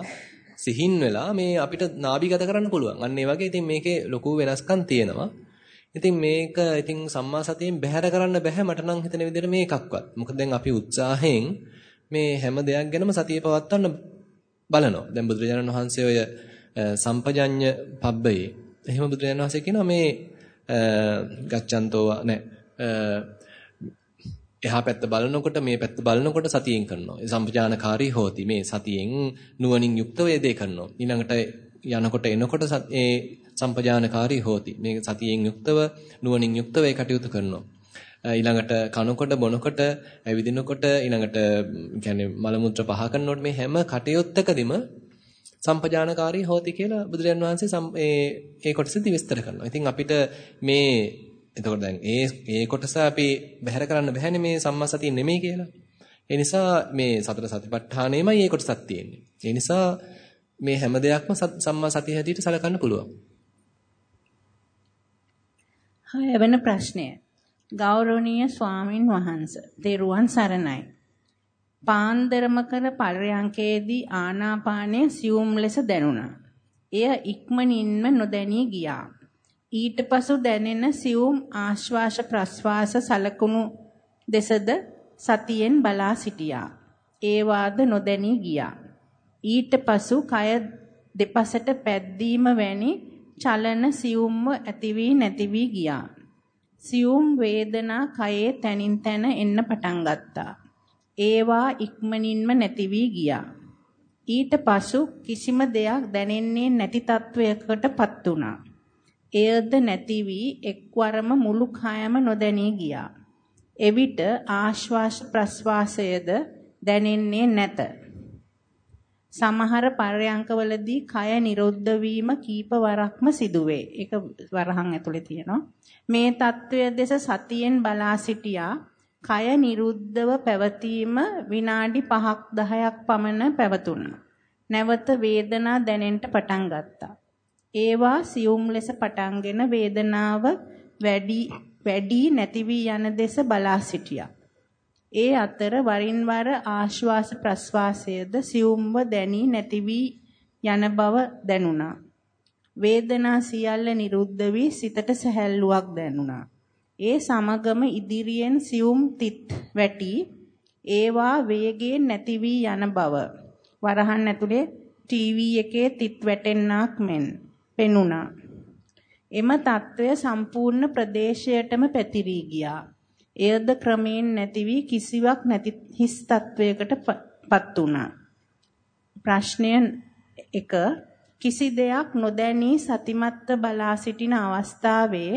සිහින් වෙලා මේ අපිට නාභිගත කරන්න පුළුවන්. අන්න ඒ වගේ ඉතින් මේකේ ලොකු වෙනස්කම් තියෙනවා. ඉතින් මේක ඉතින් සම්මා සතියෙන් බැහැර කරන්න බෑ මට නම් හිතෙන විදිහට මේකක්වත්. මොකද දැන් අපි උත්සාහයෙන් මේ හැම දෙයක් ගැනම සතිය පවත්වන්න බලනවා. දැන් බුදුරජාණන් වහන්සේ ඔය සම්පජඤ්ඤ පබ්බේ එහෙම බුදුරජාණන් වහන්සේ කියනවා මේ ගච්ඡන්තෝ නෑ එහා පැත්ත බලනකොට මේ පැත්ත බලනකොට සතියෙන් කරනවා. ඒ සම්පජානකාරී හෝති. මේ සතියෙන් නුවණින් යුක්තව ඒ දේ කරනවා. ඊළඟට යනකොට එනකොට ඒ සම්පජානකාරී හෝති. මේ සතියෙන් යුක්තව නුවණින් යුක්තව ඒ කටයුතු කරනවා. ඊළඟට කනකොට බොනකොට ඇවිදිනකොට ඊළඟට කියන්නේ මල මුත්‍ර පහ කරනකොට මේ හැම කටයුත්තකදීම සම්පජානකාරී හෝති කියලා බුදුරජාන් වහන්සේ ඒ ඒ කොටසදී විස්තර කරනවා. ඉතින් අපිට මේ එතකොට දැන් ඒ ඒ කොටස අපි බැහැර කරන්න බැහැනේ මේ සම්මා සතිය නෙමෙයි කියලා. ඒ නිසා මේ සතර සතිපට්ඨානෙමයි ඒ කොටසක් තියෙන්නේ. ඒ නිසා මේ හැම දෙයක්ම සම්මා සතිය හැටියට සලකන්න පුළුවන්. හය වෙන ප්‍රශ්නය. ගෞරවනීය ස්වාමින් වහන්සේ දේරුවන් සරණයි. පාන්දරම කර පරයන්කේදී ආනාපානය සියුම් ලෙස දැනුණා. එය ඉක්මනින්ම නොදැනී ගියා. ඊට පසු දැනෙන සියුම් ආශ්වාස ප්‍රශ්වාස සලකුණු දෙසද සතියෙන් බලා සිටියා. ඒ වාද නොදැනී ගියා. ඊට පසු කය දෙපසට පැද්දීම වැනි චලන සියුම්ව ඇති වී නැති වී ගියා. සියුම් වේදනා කයේ තනින් තන එන්න පටන් ගත්තා. ඒවා ඉක්මනින්ම නැති වී ගියා. ඊට පසු කිසිම දෙයක් දැනෙන්නේ නැති තත්වයකටපත් වුණා. එයද නැති වී එක්වරම මුළු කයම නොදැනී ගියා. එවිට ආශ්වාස ප්‍රශ්වාසයද දැනෙන්නේ නැත. සමහර පර්යංකවලදී කය නිරුද්ධ වීම කීප වරක්ම සිදුවේ. ඒක වරහන් ඇතුලේ තියෙනවා. මේ తත්වය දෙස සතියෙන් බලා සිටියා. කය නිරුද්ධව පැවතීම විනාඩි 5ක් 10ක් පමණ පැවතුණා. නැවත වේදනා දැනෙන්න පටන් ගත්තා. ඒවා සියුම් ලෙස පටන්ගෙන වේදනාව වැඩි වැඩි නැති වී යන දෙස බලා සිටියා. ඒ අතර වරින් වර ආශ්වාස ප්‍රශ්වාසයේද සියුම්ව දැනී නැති වී යන බව දැනුණා. වේදනා සියල්ල නිරුද්ධ වී සිතට සැහැල්ලුවක් දැනුණා. ඒ සමගම ඉදිරියෙන් සියුම් තිත් වැටි ඒවා වේගයෙන් නැති වී යන බව වරහන් ඇතුලේ ටීවී එකේ තිත් වැටෙන්නාක් මෙන් පෙනුණා. එම తত্ত্বය සම්පූර්ණ ප්‍රදේශයටම පැතිරී ගියා. එයද ක්‍රමයෙන් නැති වී කිසිවක් නැති හිස් තත්වයකටපත් වුණා. ප්‍රශ්නය 1 කිසි දෙයක් නොදැනී සතිමත්ව බලා සිටින අවස්ථාවේ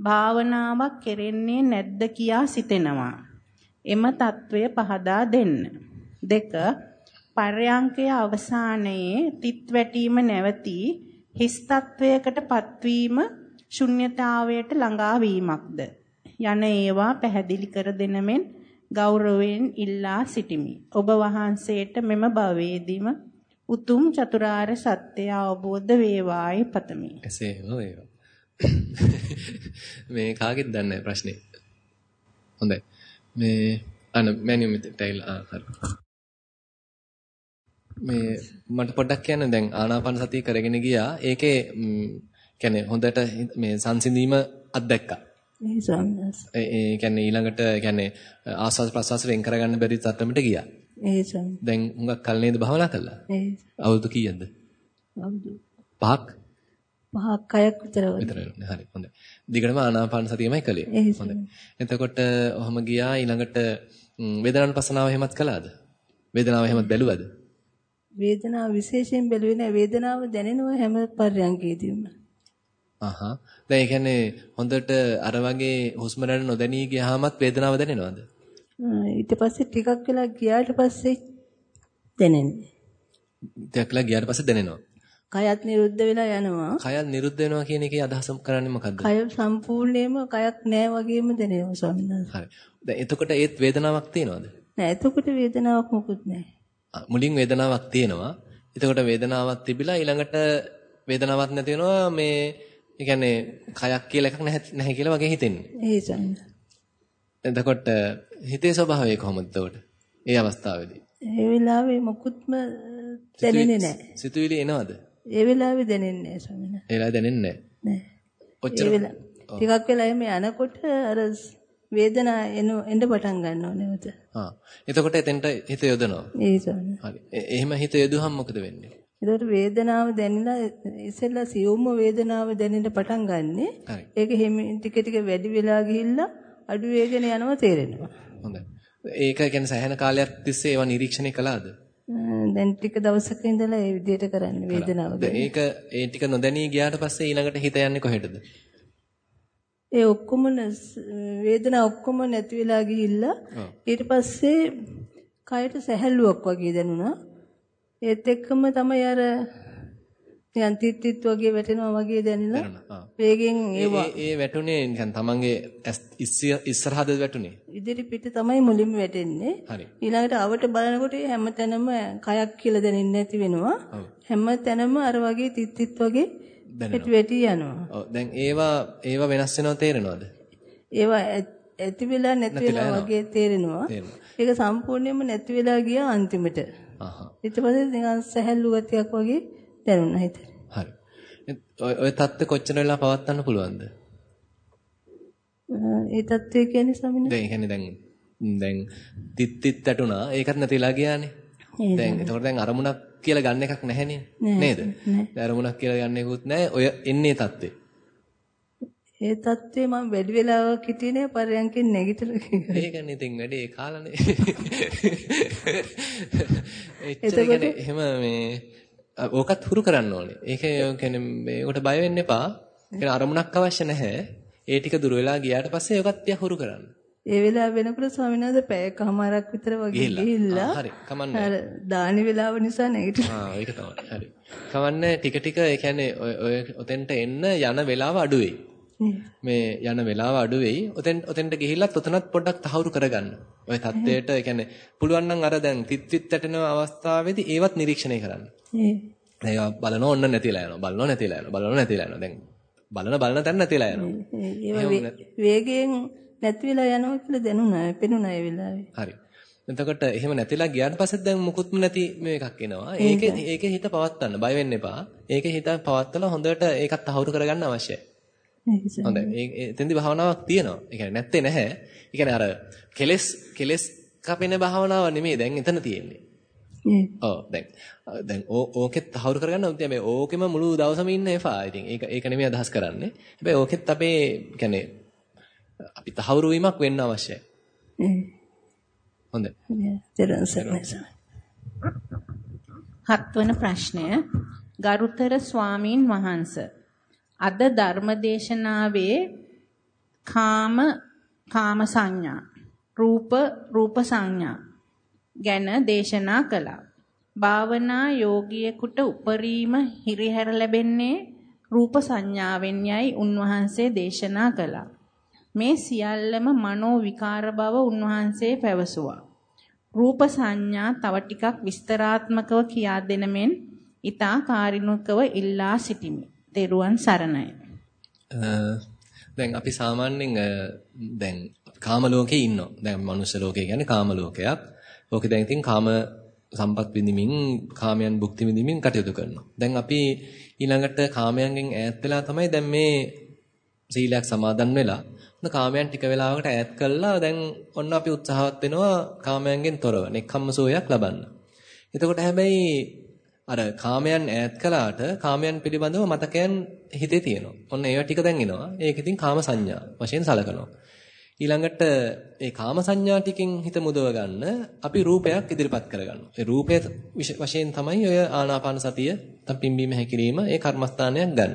භාවනාවක් කෙරෙන්නේ නැද්ද කියා සිතෙනවා. එම తත්වය පහදා දෙන්න. 2 පර්යංකයේ අවසානයේ තිත් වැටීම නැවතී හිස් තත්වයකටපත් වීම ශුන්්‍යතාවයට ළඟා වීමක්ද යන ඒවා පැහැදිලි කර දෙනමෙන් ගෞරවයෙන් ඉල්ලා සිටිමි. ඔබ වහන්සේට මෙම භවයේදීම උතුම් චතුරාර්ය සත්‍ය අවබෝධ වේවායි පතමි. එසේම වේවා. මේ කාගෙද දන්නේ ප්‍රශ්නේ? හොඳයි. මේ අන මෙනියු මෙතට ඇවිල්ලා හරි. මේ මට පොඩ්ඩක් කියන්න දැන් ආනාපාන සතිය කරගෙන ගියා. ඒකේ කියන්නේ හොඳට මේ සංසිඳීම අත්දැක්කා. ඒ සම්නස්. ඒ කියන්නේ ඊළඟට කියන්නේ ආස්වාද ප්‍රසවාස වෙන් කරගන්න බැරි තත්ත්වයකට ගියා. ඒ සම්. දැන් හුඟක් කල් නේද භවනා කළා? ඒ. අවුරුදු කීයද? අවුරුදු පහක්. පහක් හයක් විතර වගේ. විතර වෙනවා. හරි. හොඳයි. දිගටම ආනාපාන සතියමයි කළේ. හොඳයි. එතකොට ඔහම ගියා ඊළඟට වේදනානුපස්සනාව එහෙමත් කළාද? වේදනාව එහෙමත් බැලුවද? වේදනාව විශේෂයෙන් බැලුවේ නැහැ. වේදනාව දැනෙනවා හැම පර්යංකේදීම. අහහ. දැන් ඒ කියන්නේ හොඳට අර වගේ හුස්ම රැල්ල නොදැනී ගියාමත් වේදනාව දැනෙනවද? ඊට පස්සේ ටිකක් වෙලා ගියාට පස්සේ දැනෙන්නේ. ටිකක් වෙලා ගියාට පස්සේ දැනෙනවා. කයත් නිරුද්ධ වෙලා යනවා. කයත් නිරුද්ධ වෙනවා කියන එකේ අදහස කරන්නේ මොකද්ද? කය සම්පූර්ණයෙන්ම කයක් නැහැ වගේම දැනෙනවා ස්වාමීන් වහන්සේ. හරි. දැන් එතකොට ඒත් වේදනාවක් තියෙනවද? නෑ එතකොට වේදනාවක් මොකුත් නැහැ. මුලින් වේදනාවක් තියෙනවා. එතකොට වේදනාවක් තිබිලා ඊළඟට වේදනාවක් නැති වෙනවා මේ ඒ කියන්නේ කයක් කියලා එකක් නැහැ කියලා වගේ හිතෙන්නේ. ඒ සන්න. එතකොට හිතේ ස්වභාවය කොහොමද එතකොට? ඒ අවස්ථාවේදී. ඒ වෙලාවේ මොකුත්ම දැනෙන්නේ නැහැ. සිතුවිලි එනවද? ඒ වෙලාවේ දැනෙන්නේ නැහැ ස්වාමීනි. ඒ වෙලාවේ දැනෙන්නේ නැහැ. ඔච්චර ටිකක් වෙලා එමේ යනකොට අර වේදනා එන එන්න පටන් ගන්නවා නැවත. ආ. එතකොට එතෙන්ට හිත යොදනවා. ඒ ස්වාමී. හරි. එහෙම හිත යොදුවහම මොකද වෙන්නේ? ඒකට වේදනාව දැනෙලා ඉස්සෙල්ලා සියුම්ම වේදනාව දැනෙන්න පටන් ගන්නෙ. ඒක හිමි ටික ටික වැඩි වෙලා ගිහිල්ලා අඩු වේගෙන යනවා තේරෙනවා. හොඳයි. ඒක කියන්නේ සෑහෙන කාලයක් තිස්සේ ඒවා නිරීක්ෂණය කළාද? දැන් ටික දවසක ඉඳලා ඒ විදිහට කරන්නේ වේදනාව දැන් ඒක ඒ ටික නොදැනී ගියාට පස්සේ ඊළඟට හිත යන්නේ කොහෙටද? ඒ ඔක්කොම වේදනාව ඔක්කොම නැති වෙලා ගිහිල්ලා. ඊට පස්සේ කයට සැහැල්ලුවක් වගේ දැනුණා. ඒත් එක්කම තමයි අර නිකන් තිත් වගේ වැටෙනවා වගේ. ආ. වේගෙන් ඒ ඒ- වැටුනේ නිකන් තමන්ගේ ඉස්සරහද වැටුනේ? ඉදිරි පිට තමයි මුලින්ම වැටෙන්නේ. ඊළඟට අවට බලනකොට හැමතැනම කයක් කියලා දැනෙන්නේ නැති වෙනවා. ඔව්. හැමතැනම අර වගේ තිත් තිත් වගේ දැනෙනවා. වැටි වැටි යනවා. දැන් ඒවා ඒවා වෙනස් වෙනව තේරෙනවද? ඒවා ඇති වෙලා නැති වෙනවා වගේ. තේරෙනවා. ඒක සම්පූර්ණයෙන්ම නැති වෙලා ගියා අන්තිමට. ආහ්. ඊට පස්සේ නිකන් සැහැල්ලු ගතියක් වගේ දැනුණා හිතට. හරි. ඔය தත්ත්ව කොච්චර වෙලා පවත්වන්න පුළුවන්ද? ඒ தත්ත්වය කියන්නේ ස්වාමීනි. දැන් කියන්නේ දැන් දැන් තිත් තිත් ඇටුණා. ඒකත් නැතිලා ගියානේ. දැන් එතකොට දැන් අරමුණක් කියලා ගන්න එකක් නැහැනේ. නේද? අරමුණක් කියලා ගන්න එකකුත් නැහැ. ඔය එන්නේ தත්ත්වේ. ඒ தත්ත්වේ මම වැඩි වෙලාවක් හිටියේ නෑ පරයන්කෙන් නැගිටලා. ඒකනේ ඉතින් වැඩේ කාලනේ. එච්චර කියන්නේ එහෙම මේ ඕකත් හුරු කරන්න ඕනේ. ඒක කියන්නේ මේකට බය වෙන්න එපා. ඒ අරමුණක් අවශ්‍ය නැහැ. ඒ ටික දුර වෙලා ගියාට පස්සේ ඕකත් තියා හුරු කරන්න. ඒ වෙලාව වෙනකොට ස්වාමීන් වහන්සේ පැයකමාරක් විතර වගේ ගිහිල්ලා. හරි. කමන්නේ. අර දානි වෙලාව නිසා නැගිටිලා. ආ ඒක තමයි. හරි. කවන්නේ ටික ටික ඒ කියන්නේ ඔය ඔතෙන්ට එන්න යන වෙලාව අඩු වෙයි. මේ යන වෙලාව අඩු වෙයි. ඔතෙන් ඔතෙන්ට ගිහිල්ලත් ඔතනත් පොඩ්ඩක් තහවුරු කරගන්න. ওই தത്വයට ඒ කියන්නේ පුළුවන් නම් අර දැන් තිත්තිත් ඇටෙන අවස්ථාවේදී ඒවත් නිරීක්ෂණය කරන්න. ඒ බලන ඕන්න නැතිලා යනවා. බලන නැතිලා යනවා. බලන නැතිලා යනවා. දැන් බලන බලන තැන නැතිලා යනවා. වේගයෙන් නැති වෙලා යනවා කියලා දැනුණා. පෙනුණා ඒ වෙලාවේ. හරි. එතකොට එහෙම නැතිලා ගියාට පස්සේ දැන් මුකුත්ම නැති මේකක් එනවා. ඒකේ ඒකේ හිත පවත්වන්න බය වෙන්න එපා. ඒකේ හිත පවත්වලා හොඳට ඒකත් තහවුරු කරගන්න අවශ්‍යයි. හොඳයි. ඒ එතෙන්දි භාවනාවක් තියෙනවා. ඒ කියන්නේ නැත්තේ නැහැ. ඒ කියන්නේ අර කෙලස් කෙලස් කපෙන භාවනාව නෙමෙයි දැන් එතන තියෙන්නේ. ඔව් දැන් දැන් ඕකෙත් තහවුරු කරගන්න උද්‍ය මේ ඕකෙම මුළු දවසම ඉන්න එපා. ඉතින් ඒක ඒක නෙමෙයි අදහස් කරන්නේ. හැබැයි ඕකෙත් අපේ කියන්නේ අපි තහවුරු වීමක් වෙන්න අවශ්‍යයි. හොඳයි. හත්වන ප්‍රශ්නය ගරුතර ස්වාමීන් වහන්ස අද ධර්මදේශනාවේ කාම කාම සංඥා රූප රූප සංඥා ගැන දේශනා කළා. භාවනා යෝගියෙකුට උපරිම හිරිහැර ලැබෙන්නේ රූප සංඥාවෙන් යයි උන්වහන්සේ දේශනා කළා. මේ සියල්ලම මනෝ විකාර බව උන්වහන්සේ පැවසුවා. රූප සංඥා තව ටිකක් විස්තරාත්මකව කියා දෙන මෙන් ඊතා කාරිනුකව ඉල්ලා සිටිමි. දේරුවන් සරණයි. අ, දැන් අපි සාමාන්‍යයෙන් අ, දැන් කාම ලෝකේ ඉන්නවා. දැන් මනුෂ්‍ය ලෝකය කියන්නේ කාම ලෝකයක්. ඕකේ දැන් ඉතින් කාම සම්පත් විඳිමින් කාමයන් භුක්ති විඳිමින් කටයුතු කරනවා. දැන් අපි ඊළඟට කාමයන්ගෙන් ඈත් වෙලා තමයි දැන් මේ සීලයක් සමාදන් වෙලා ඔන්න කාමයන් ටික වෙලාවකට ඈත් කළා දැන් ඔන්න අපි උත්සාහවත් වෙනවා කාමයන්ගෙන් තොරව නෙක්ඛම්ම සෝයක් ලබන්න. එතකොට හැබැයි අර කාමයන් ඈත් කළාට කාමයන් පිළිබඳව මතකයන් හිතේ තියෙනවා. ඔන්න ඒවා ටික දැන් එනවා. ඒක ඉතින් කාම සංඥා වශයෙන් සලකනවා. ඊළඟට ඒ කාම සංඥා ටිකෙන් හිත මුදව ගන්න අපි රූපයක් ඉදිරිපත් කරගන්නවා. ඒ රූපය විශ- වශයෙන් තමයි ඔය ආනාපාන සතිය, තම් පිම්බීම හැකිලිම ඒ කර්මස්ථානයක් ගන්න.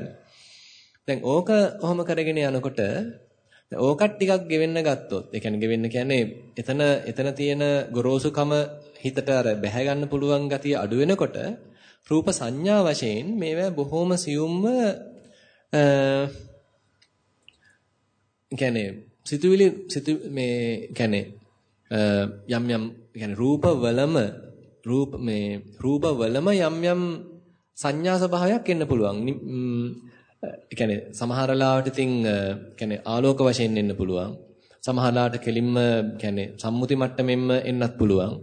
දැන් ඕක ඔහොම කරගෙන යනකොට දැන් ඕකත් ටිකක් ගෙවෙන්න ගත්තොත්, ඒ කියන්නේ ගෙවෙන්න කියන්නේ එතන එතන තියෙන ගොරෝසුකම හිතට අර බැහැ ගන්න පුළුවන් ගතිය අඩු වෙනකොට රූප සංඥා වශයෙන් මේවා බොහොම සියුම්ව අ කියන්නේ සිතුවිලි සිතු මේ කියන්නේ යම් යම් කියන්නේ රූපවලම රූප මේ රූපවලම යම් යම් සංඥා ස්වභාවයක් එන්න පුළුවන්. ඒ කියන්නේ සමහර ලාවට ඉතින් කියන්නේ ආලෝක වශයෙන් එන්න පුළුවන්. සමහර ලාවට කෙලින්ම කියන්නේ සම්මුති මට්ටමින්ම එන්නත් පුළුවන්.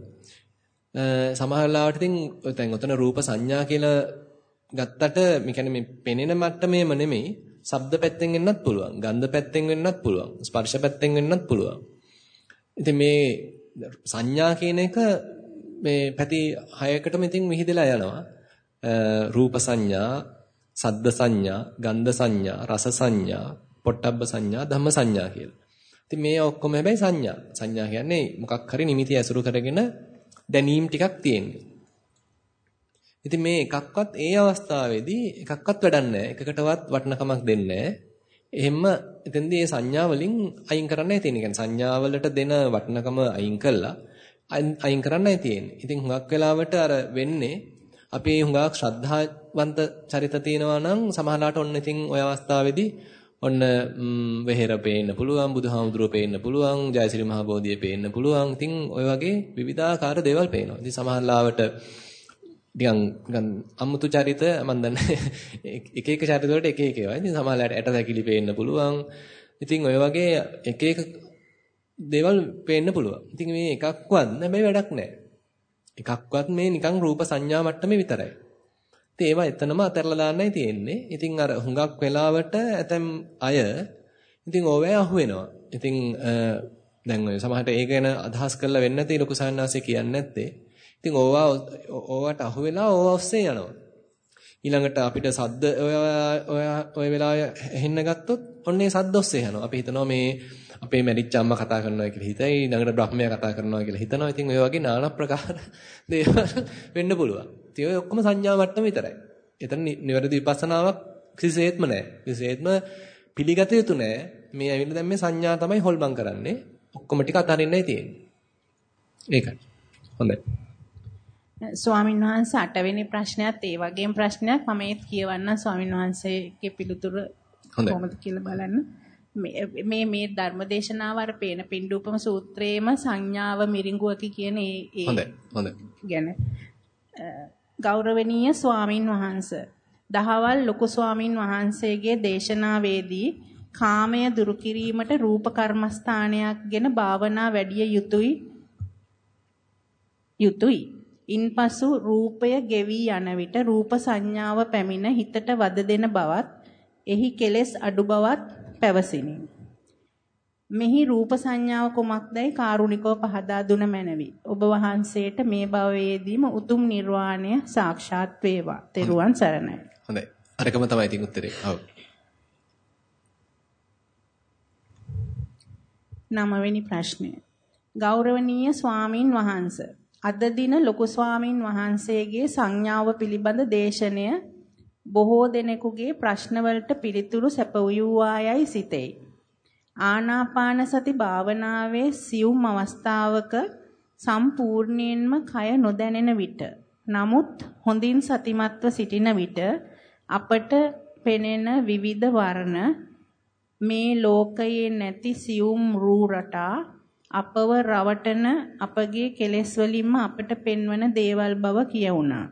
සමහර ලාවට ඉතින් දැන් උතන රූප සංඥා කියලා ගත්තට මේ කියන්නේ මේ පෙනෙන මට්ටමේම නෙමෙයි ශබ්ද පැත්තෙන් වෙන්නත් පුළුවන්. ගන්ධ පැත්තෙන් වෙන්නත් පුළුවන්. ස්පර්ශ පැත්තෙන් වෙන්නත් පුළුවන්. ඉතින් මේ සංඥා කියන එක මේ පැති හයකටම ඉතින් විහිදලා යනවා. රූප සංඥා, සද්ද සංඥා, ගන්ධ සංඥා, රස සංඥා, පොට්ටබ්බ සංඥා, ධම්ම සංඥා කියලා. ඉතින් මේ ඔක්කොම හැබැයි සංඥා. සංඥා කියන්නේ මොකක් හරි නිමිති ඇසුරු කරගෙන දැනීම් ටිකක් තියෙන්නේ. ඉතින් මේ එකක්වත් ඒ අවස්ථාවේදී එකක්වත් වැඩක් නැහැ. එකකටවත් වටිනකමක් දෙන්නේ එහෙම එතෙන්දී මේ සංඥා වලින් අයින් කරන්නයි තියෙන්නේ. කියන්නේ සංඥා වලට දෙන වටිනකම අයින් කළා අයින් කරන්නයි තියෙන්නේ. ඉතින් හුඟක් වෙලාවට අර වෙන්නේ අපි හුඟක් ශ්‍රද්ධාවන්ත චරිත තියෙනවා නම් සමහරලාට ඔන්න ඉතින් ওই අවස්ථාවේදී ඔන්න වෙහෙර පේන්න පුළුවන් බුදුහාමුදුරුවෝ පේන්න පුළුවන් ජයසිරි මහ බෝධිය පේන්න පුළුවන් ඉතින් ඔය වගේ විවිධාකාර දේවල් පේනවා ඉතින් සමහරලාවට නිකන් නිකන් අමුතු චරිත මම දන්නේ එක එක චරිත වලට එක එක ඒවා. ඉතින් සමහරවිට ඇට දැකිලි පේන්න පුළුවන්. ඉතින් ඔය වගේ එක එක දේවල් පේන්න පුළුවන්. ඉතින් මේ එකක්වත් හැබැයි වැඩක් නැහැ. එකක්වත් මේ නිකන් රූප සංඥා මට්ටමේ විතරයි. ඉතින් ඒවා එතනම අතහැරලා දාන්නයි තියෙන්නේ. ඉතින් අර හුඟක් වෙලාවට ඇතම් අය ඉතින් ඕවැ අහු වෙනවා. ඉතින් දැන් ඔය සමහරට ඒක ගැන අදහස් කරලා වෙන්නේ නැති ලොකු සයන්නාසේ කියන්නේ නැත්තේ. ඉතින් ඕවා ඕවට අහු වෙලා ඕවා ඔස්සේ යනවා. ඊළඟට අපිට සද්ද ඔය ඔය වෙලාවේ ඇහෙන්න ගත්තොත් ඔන්න ඒ සද්ද ඔස්සේ යනවා. අපි හිතනවා මේ අපේ මැරිච්ච අම්මා කතා කරනවා කියලා හිතයි ඊළඟට බ්‍රහ්මයා කතා කරනවා කියලා හිතනවා. ඉතින් ඔය වගේ নানা ප්‍රකාර දේවල් වෙන්න පුළුවන්. ඉතින් ඔය ඔක්කොම සංඥා මට්ටම විතරයි. එතන නිවැරදි විපස්සනාවක් කිසිසේත්ම නැහැ. කිසිසේත්ම පිළිගත යුතු නැහැ. මේ ඇවිල්ලා දැන් මේ සංඥා තමයි හොල්මන් කරන්නේ. ඔක්කොම ටික අතහරින්නයි තියෙන්නේ. ඒකයි. හොඳයි. ස්වාමීන් වහන්සේ අටවෙනි ප්‍රශ්නයත් ඒ වගේම ප්‍රශ්නයක් මම ඒත් කියවන්න ස්වාමීන් වහන්සේගේ පිළිතුර කොහොමද කියලා බලන්න. මේ මේ ධර්මදේශනාව අර පේන පින්ඩූපම සූත්‍රයේම සංඥාව මිරිඟුවකි කියන ඒ ඒ හොඳයි හොඳයි. ගැන ගෞරවනීය ස්වාමින් වහන්සේ. දහවල් ලොකු ස්වාමින් වහන්සේගේ දේශනාවේදී කාමය දුරු කිරීමට රූප කර්මස්ථානයක් ගැන භාවනා වැඩි යුතුයි. යුතුයි. ඉන්පසු රූපය ගෙවි යන විට රූප සංඥාව පැමිණ හිතට වද දෙන බවත් එහි කෙලෙස් අඩු බවත් පැවසිනි. මෙහි රූප සංඥාව කුමක්දයි කාරුණිකව පහදා දුන මැනවි. ඔබ වහන්සේට මේ භවයේදීම උතුම් නිර්වාණය සාක්ෂාත් වේවා. තෙරුවන් සරණයි. හොඳයි. අරකම තමයි ඉතින් උත්තරේ. ඔව්. නවවෙනි ප්‍රශ්නය. ගෞරවනීය ස්වාමින් වහන්සේ අද දින ලොකු ස්වාමින් වහන්සේගේ සංඥාව පිළිබඳ දේශනය බොහෝ දෙනෙකුගේ ප්‍රශ්නවලට පිළිතුරු සැපයුවායයි සිතේ. ආනාපාන සති භාවනාවේ සියුම් අවස්ථාවක සම්පූර්ණයෙන්ම කය නොදැනෙන විට නමුත් හොඳින් සතිමත්ව සිටින විට අපට පෙනෙන විවිධ වර්ණ මේ ලෝකයේ නැති සියුම් රූ රටා අපව රවටන අපගේ කෙලෙස් වලින්ම අපට පෙන්වන දේවල් බව කියුණා.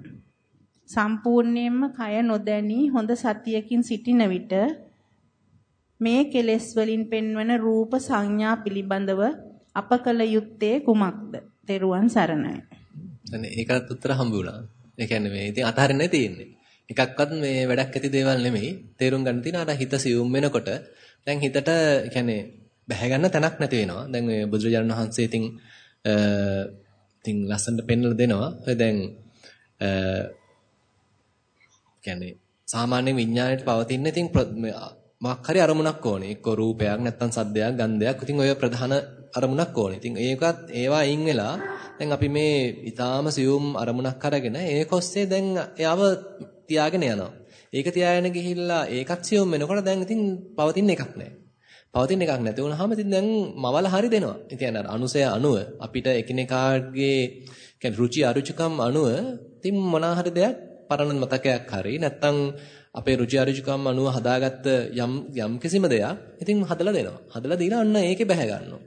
සම්පූර්ණයෙන්ම කය නොදැනී හොඳ සතියකින් සිටින විට මේ කෙලෙස් වලින් පෙන්වන රූප සංඥා පිළිබඳව අප කල යුත්තේ කුමක්ද? තෙරුවන් සරණයි. දැන් ඒකට උත්තර හම්බ වුණා. ඒ කියන්නේ මේ ඉතින් අතහරින්නයි තියෙන්නේ. එකක්වත් මේ වැඩක් ඇති දේවල් නෙමෙයි. තේරුම් ගන්න තියෙන අර හිත සියුම් වෙනකොට දැන් හිතට කියන්නේ බැහැ ගන්න තැනක් නැති වෙනවා. දැන් ඔය බුදුරජාණන් වහන්සේ ඉතින් ඉතින් ලස්සනට පෙන්වලා දෙනවා. ඔය දැන් කියන්නේ සාමාන්‍ය විඥාණයට පවතින ඉතින් මොකක් හරි අරමුණක් ඕනේ. එක්ක රූපයක් නැත්නම් සද්දයක් ගන්ධයක්. ඉතින් ඔය ප්‍රධාන අරමුණක් ඕනේ. ඉතින් ඒකත් ඒවා අයින් වෙලා දැන් අපි මේ ඊටාම සියුම් අරමුණක් අරගෙන ඒක ඔස්සේ දැන් එයාව තියාගෙන යනවා. ඒක තියාගෙන ගිහිල්ලා ඒකත් සියුම් වෙනකොට දැන් ඉතින් පවතින එකක් නැහැ. පවතින එකක් නැති වුනහම ඉතින් දැන් මවල හරි දෙනවා. ඉතින් අර අනුසය අනුව අපිට එකිනෙකාගේ කියන්නේ රුචි අරුචිකම් අනුව ඉතින් මොනවා හරි දෙයක් පරණ මතකයක් හරි නැත්නම් අපේ රුචි අරුචිකම් අනුව හදාගත්ත යම් යම් කිසිම දෙයක් ඉතින් හදලා දෙනවා. හදලා දීලා අන්න ඒකේ බැහැ ගන්නවා.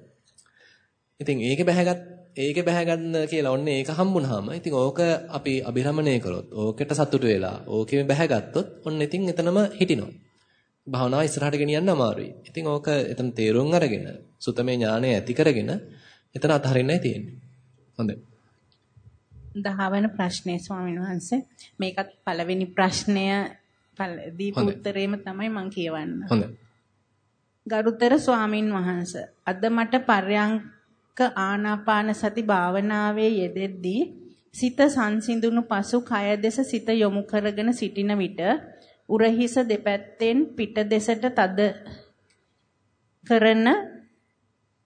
ඉතින් ඒකේ බැහැගත් ඒකේ බැහැ ගන්න කියලා ඔන්නේ ඒක හම්බුනහම ඉතින් ඕක අපි අභිරමණය කරොත් ඕකට සතුටු වෙලා ඕකෙම බැහැගත්තොත් ඔන්න ඉතින් එතනම හිටිනවා. භාවනාව ඉස්සරහට ගෙනියන්න අමාරුයි. ඉතින් ඕක එතන තේරුම් අරගෙන සුතමේ ඥානය ඇති කරගෙන එතන අතහරින්නයි තියෙන්නේ. හොඳයි. දහවන ප්‍රශ්නේ ස්වාමීන් වහන්සේ මේකත් පළවෙනි ප්‍රශ්නය දීපු උත්තරේම තමයි මම කියවන්න. හොඳයි. ගරුතර ස්වාමින් වහන්සේ අද මට පර්යංක ආනාපාන සති භාවනාවේ යෙදෙද්දී සිත සංසිඳුණු පසු කය දෙස සිත යොමු කරගෙන සිටින විට උරහිස දෙපැත්තෙන් පිට දෙසට තද කරන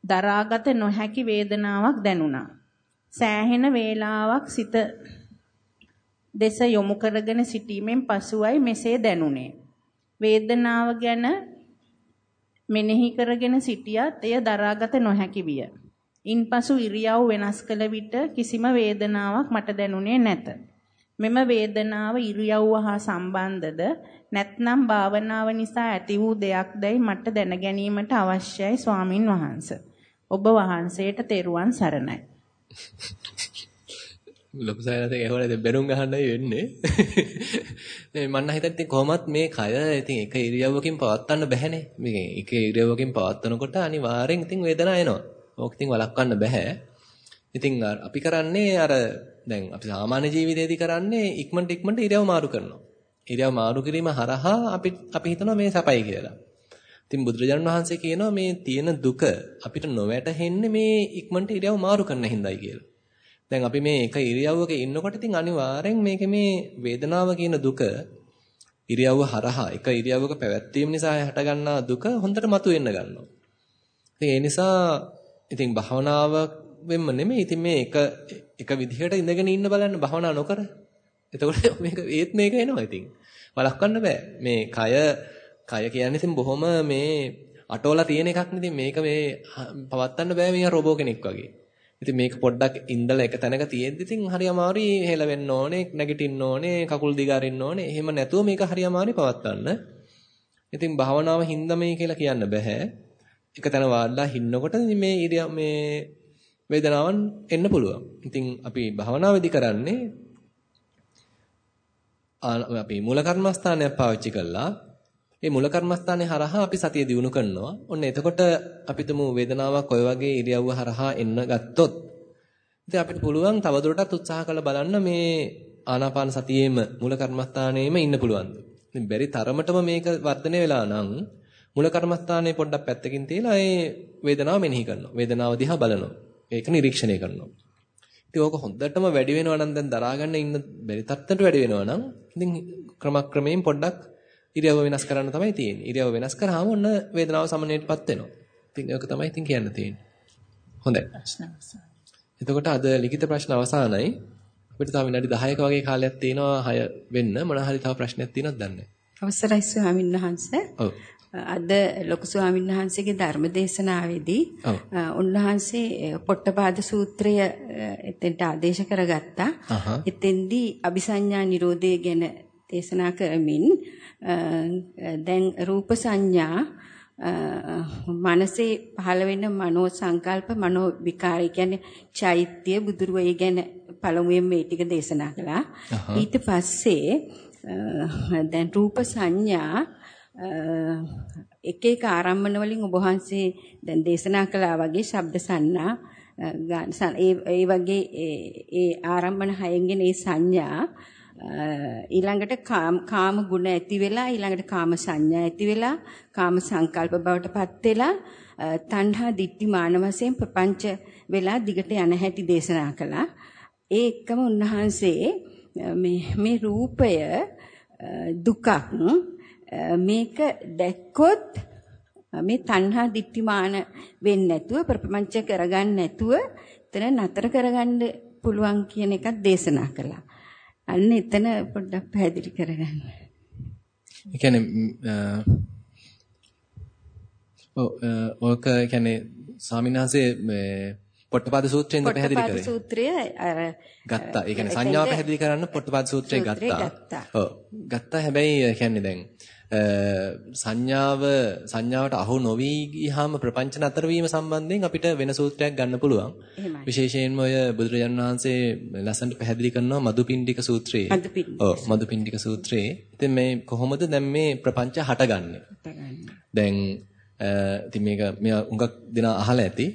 දරාගත නොහැකි වේදනාවක් දැනුණා. සෑහෙන වේලාවක් සිත දෙස යොමු කරගෙන සිටීමෙන් පසුවයි මෙසේ දැනුනේ. වේදනාව ගැන මෙනෙහි කරගෙන සිටියත් එය දරාගත නොහැකි විය. ඉන්පසු ඉරියව් වෙනස් කළ විට කිසිම වේදනාවක් මට දැනුනේ නැත. මෙම වේදනාව ඉරියව්ව හා සම්බන්ධද නැත්නම් භාවනාව නිසා ඇති වූ දෙයක්දයි මට දැන ගැනීමට අවශ්‍යයි ස්වාමින් වහන්සේ. ඔබ වහන්සේට තෙරුවන් සරණයි. ලොකු සයනට ඒවලද බැනුම් ගහන්නයි වෙන්නේ. මේ මන්න හිතත් ඉතින් කොහොමත් මේ කය ඉතින් එක ඉරියව්වකින් පවත්වන්න බැහැනේ. මේ එක ඉරියව්වකින් පවත්වනකොට අනිවාර්යෙන් ඉතින් වේදනාව එනවා. ඕක ඉතින් වළක්වන්න බෑ. ඉතින් අපි කරන්නේ අර දැන් අපි සාමාන්‍ය ජීවිතේදී කරන්නේ ඉක්මනට ඉක්මනට ඉරියව් මාරු කරනවා. ඉරියව් මාරු කිරීම හරහා අපි අපි හිතනවා මේ සපයි කියලා. ඉතින් බුදුරජාණන් වහන්සේ කියනවා මේ තියෙන දුක අපිට නොවැටහෙන්නේ මේ ඉක්මනට ඉරියව් මාරු කරන හින්දායි කියලා. දැන් අපි මේ එක ඉරියව්වක ඉන්නකොට ඉතින් අනිවාර්යෙන් මේකේ මේ වේදනාව කියන දුක ඉරියව්ව හරහා එක ඉරියව්වක පැවැත්වීම නිසා හටගන්නා දුක හොඳට මතුවෙන්න ගන්නවා. ඉතින් ඒ නිසා ඉතින් භාවනාව වෙන්න නෙමෙයි ඉතින් මේ එක එක විදිහට ඉඳගෙන ඉන්න බලන්න භාවනා නොකර. එතකොට මේක ඒත් මේක එනවා ඉතින්. වළක්වන්න බෑ. මේ කය කය කියන්නේ ඉතින් බොහොම මේ අටෝලා තියෙන එකක් නේ. මේක මේ පවත්තන්න බෑ මේ රොබෝ කෙනෙක් වගේ. ඉතින් මේක පොඩ්ඩක් ඉඳලා එක තැනක තියෙද්දි ඉතින් හරි අමාරුයි හෙලවෙන්න ඕනේ, නැගිටින්න ඕනේ, කකුල් දිගාරින්න ඕනේ. එහෙම නැතුව මේක හරි අමාරුයි පවත්වන්න. ඉතින් භාවනාව හින්දා මේ කියලා කියන්න බෑ. එක තැන වාඩිලා හින්නකොට මේ ඉරිය මේ වේදනාවන් එන්න පුළුවන්. ඉතින් අපි භාවනාවේදී කරන්නේ අපි මූල කර්මස්ථානයක් පාවිච්චි කළා. මේ මූල කර්මස්ථානේ හරහා අපි සතිය දිනු කරනවා. ඔන්න එතකොට අපි තුමු වේදනාවක් ඔය වගේ ඉරියව්ව හරහා එන්න ගත්තොත් ඉතින් අපිට පුළුවන් තවදුරටත් උත්සාහ කරලා බලන්න මේ ආනාපාන සතියේම මූල කර්මස්ථානයේම ඉන්න පුළුවන්ද. ඉතින් බැරි තරමටම මේක වර්ධනය වෙලා නම් මූල කර්මස්ථානයේ පොඩ්ඩක් පැත්තකින් තියලා ඒ වේදනාව මෙනෙහි කරනවා. වේදනාව දිහා බලනවා. ඒක නිරීක්ෂණය කරනවා. ඉතින් ඕක හොඳටම වැඩි වෙනවා නම් දැන් දරා ගන්න ඉන්න බැරි තත්ත්වයට වැඩි වෙනවා නම් ඉතින් ක්‍රමක්‍රමයෙන් පොඩ්ඩක් ඉරියව්ව වෙනස් කරන්න තමයි තියෙන්නේ. ඉරියව්ව වෙනස් කරාම ඔන්න වේදනාව සමනලයටපත් වෙනවා. ඉතින් ඒක තමයි ඉතින් කියන්න තියෙන්නේ. හොඳයි. එතකොට අද ලිඛිත ප්‍රශ්න අවසానයි. අපිට තව විනාඩි 10ක වගේ කාලයක් තියෙනවා 6 වෙන්න. මොන හරි තව ප්‍රශ්නයක් තියෙනවද දන්නේ අවසරයි ස්වාමීන් වහන්සේ. ඔව්. අද ලොකු ස්වාමීන් වහන්සේගේ ධර්ම දේශනාවේදී උන්වහන්සේ පොට්ටපාද සූත්‍රය එතෙන්ට ආදේශ කරගත්තා. එතෙන්දී අபிසඤ්ඤා නිරෝධය ගැන දේශනා කරමින් දැන් රූප සංඥා මනසේ පහළ වෙන මනෝ සංකල්ප මනෝ විකාරය කියන්නේ චෛත්‍ය බුදුරුවය ගැන පළමුවෙන් මේ ටික දේශනා කළා. ඊට පස්සේ දැන් රූප සංඥා එක එක ආරම්භන වලින් ඔබ වහන්සේ දැන් දේශනා කළා වගේ ශබ්ද සන්නා ඒ ඒ වගේ ඒ ආරම්භන හයෙන් ඒ සංඥා ඊළඟට කාම ගුණ ඇති වෙලා ඊළඟට කාම සංඥා ඇති වෙලා කාම සංකල්ප බවට පත් වෙලා තණ්හා දිට්ඨි මාන වශයෙන් ප්‍රපංච වෙලා දිගට යන හැටි දේශනා කළා ඒ එක්කම උන්වහන්සේ මේ මේ රූපය දුකක් මේක දැක්කොත් මේ තණ්හා දිට්ඨිමාන වෙන්නේ නැතුව ප්‍රපංච කරගන්න නැතුව එතන නතර කරගන්න පුළුවන් කියන එකක් දේශනා කළා. අන්න එතන පොඩ්ඩක් පැහැදිලි කරගන්න. ඒ කියන්නේ ඔව් ඔක කියන්නේ ස්වාමින්වහන්සේ මේ පොට්ටපාද සූත්‍රයෙන් පැහැදිලි කරේ. පොට්ටපාද සූත්‍රය අර ගත්තා. ඒ කියන්නේ සංඥාව පැහැදිලි කරන්න පොට්ටපාද සූත්‍රය ගත්තා. ඔව්. ගත්තා හැබැයි කියන්නේ දැන් සංඥාව සංඥාවට අහු නොවි ගියාම ප්‍රපංච නතර වීම සම්බන්ධයෙන් අපිට වෙන සූත්‍රයක් ගන්න පුළුවන්. විශේෂයෙන්ම ඔය බුදුරජාණන් වහන්සේ ලස්සනට පැහැදිලි කරනවා මදුපිණ්ඩික සූත්‍රයේ. ඔව් මදුපිණ්ඩික සූත්‍රයේ. ඉතින් මේ කොහොමද දැන් මේ ප්‍රපංච හටගන්නේ? දැන් ඉතින් මේක මෙයා උඟක් දෙනා අහලා ඇති.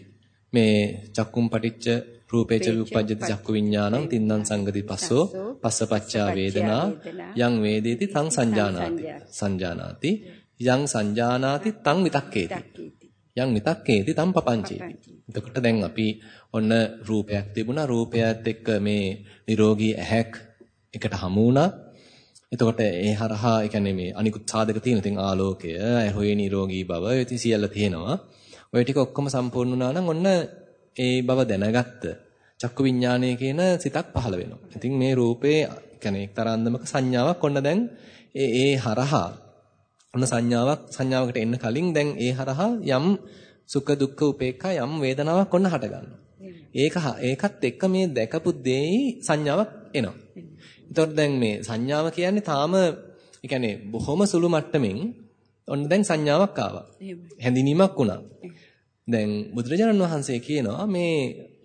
මේ චක්කුම් පටිච්ච රූපේච විපජ්ජති චක්කු විඥානං තින්නම් සංගති පස්සෝ පස්සපච්චා වේදනා යං වේදේති තං සංජානාති සංජානාති යං සංජානාති තං විතක්කේති යං විතක්කේති තං පపంచේති එතකොට දැන් අපි ඔන්න රූපයක් තිබුණා රූපයත් එක්ක මේ නිරෝගී ඇහැක් එකට හමු වුණා එතකොට ඒ හරහා ඒ කියන්නේ මේ අනිකුත් සාධක තියෙන. ඉතින් ආලෝකය, හොයේ නිරෝගී බව, ඉතින් සියල්ල තියෙනවා. ඔය ටික ඔක්කොම සම්පූර්ණ වුණා නම් ඔන්න ඒ බව දැනගත්ත චක්කු විඥානය කියන සිතක් පහළ වෙනවා. ඉතින් මේ රූපේ කියන්නේ එක්තරාන්දමක සංඥාවක් ඔන්න දැන් ඒ ඒ හරහා ඔන්න සංඥාවක් සංඥාවකට එන්න කලින් දැන් ඒ හරහා යම් සුඛ දුක්ඛ උපේක්ඛා යම් වේදනාවක් ඔන්න හට ගන්නවා. ඒක ඒකත් එක්ක මේ දැකපු දෙයි සංඥාවක් එනවා. එතකොට දැන් මේ සංඥාව කියන්නේ තාම ඒ කියන්නේ බොහොම සුළු මට්ටමින් ඔන්න දැන් සංඥාවක් ආවා. හැඳිනීමක් වුණා. දැන් බුදුරජාණන් වහන්සේ කියනවා මේ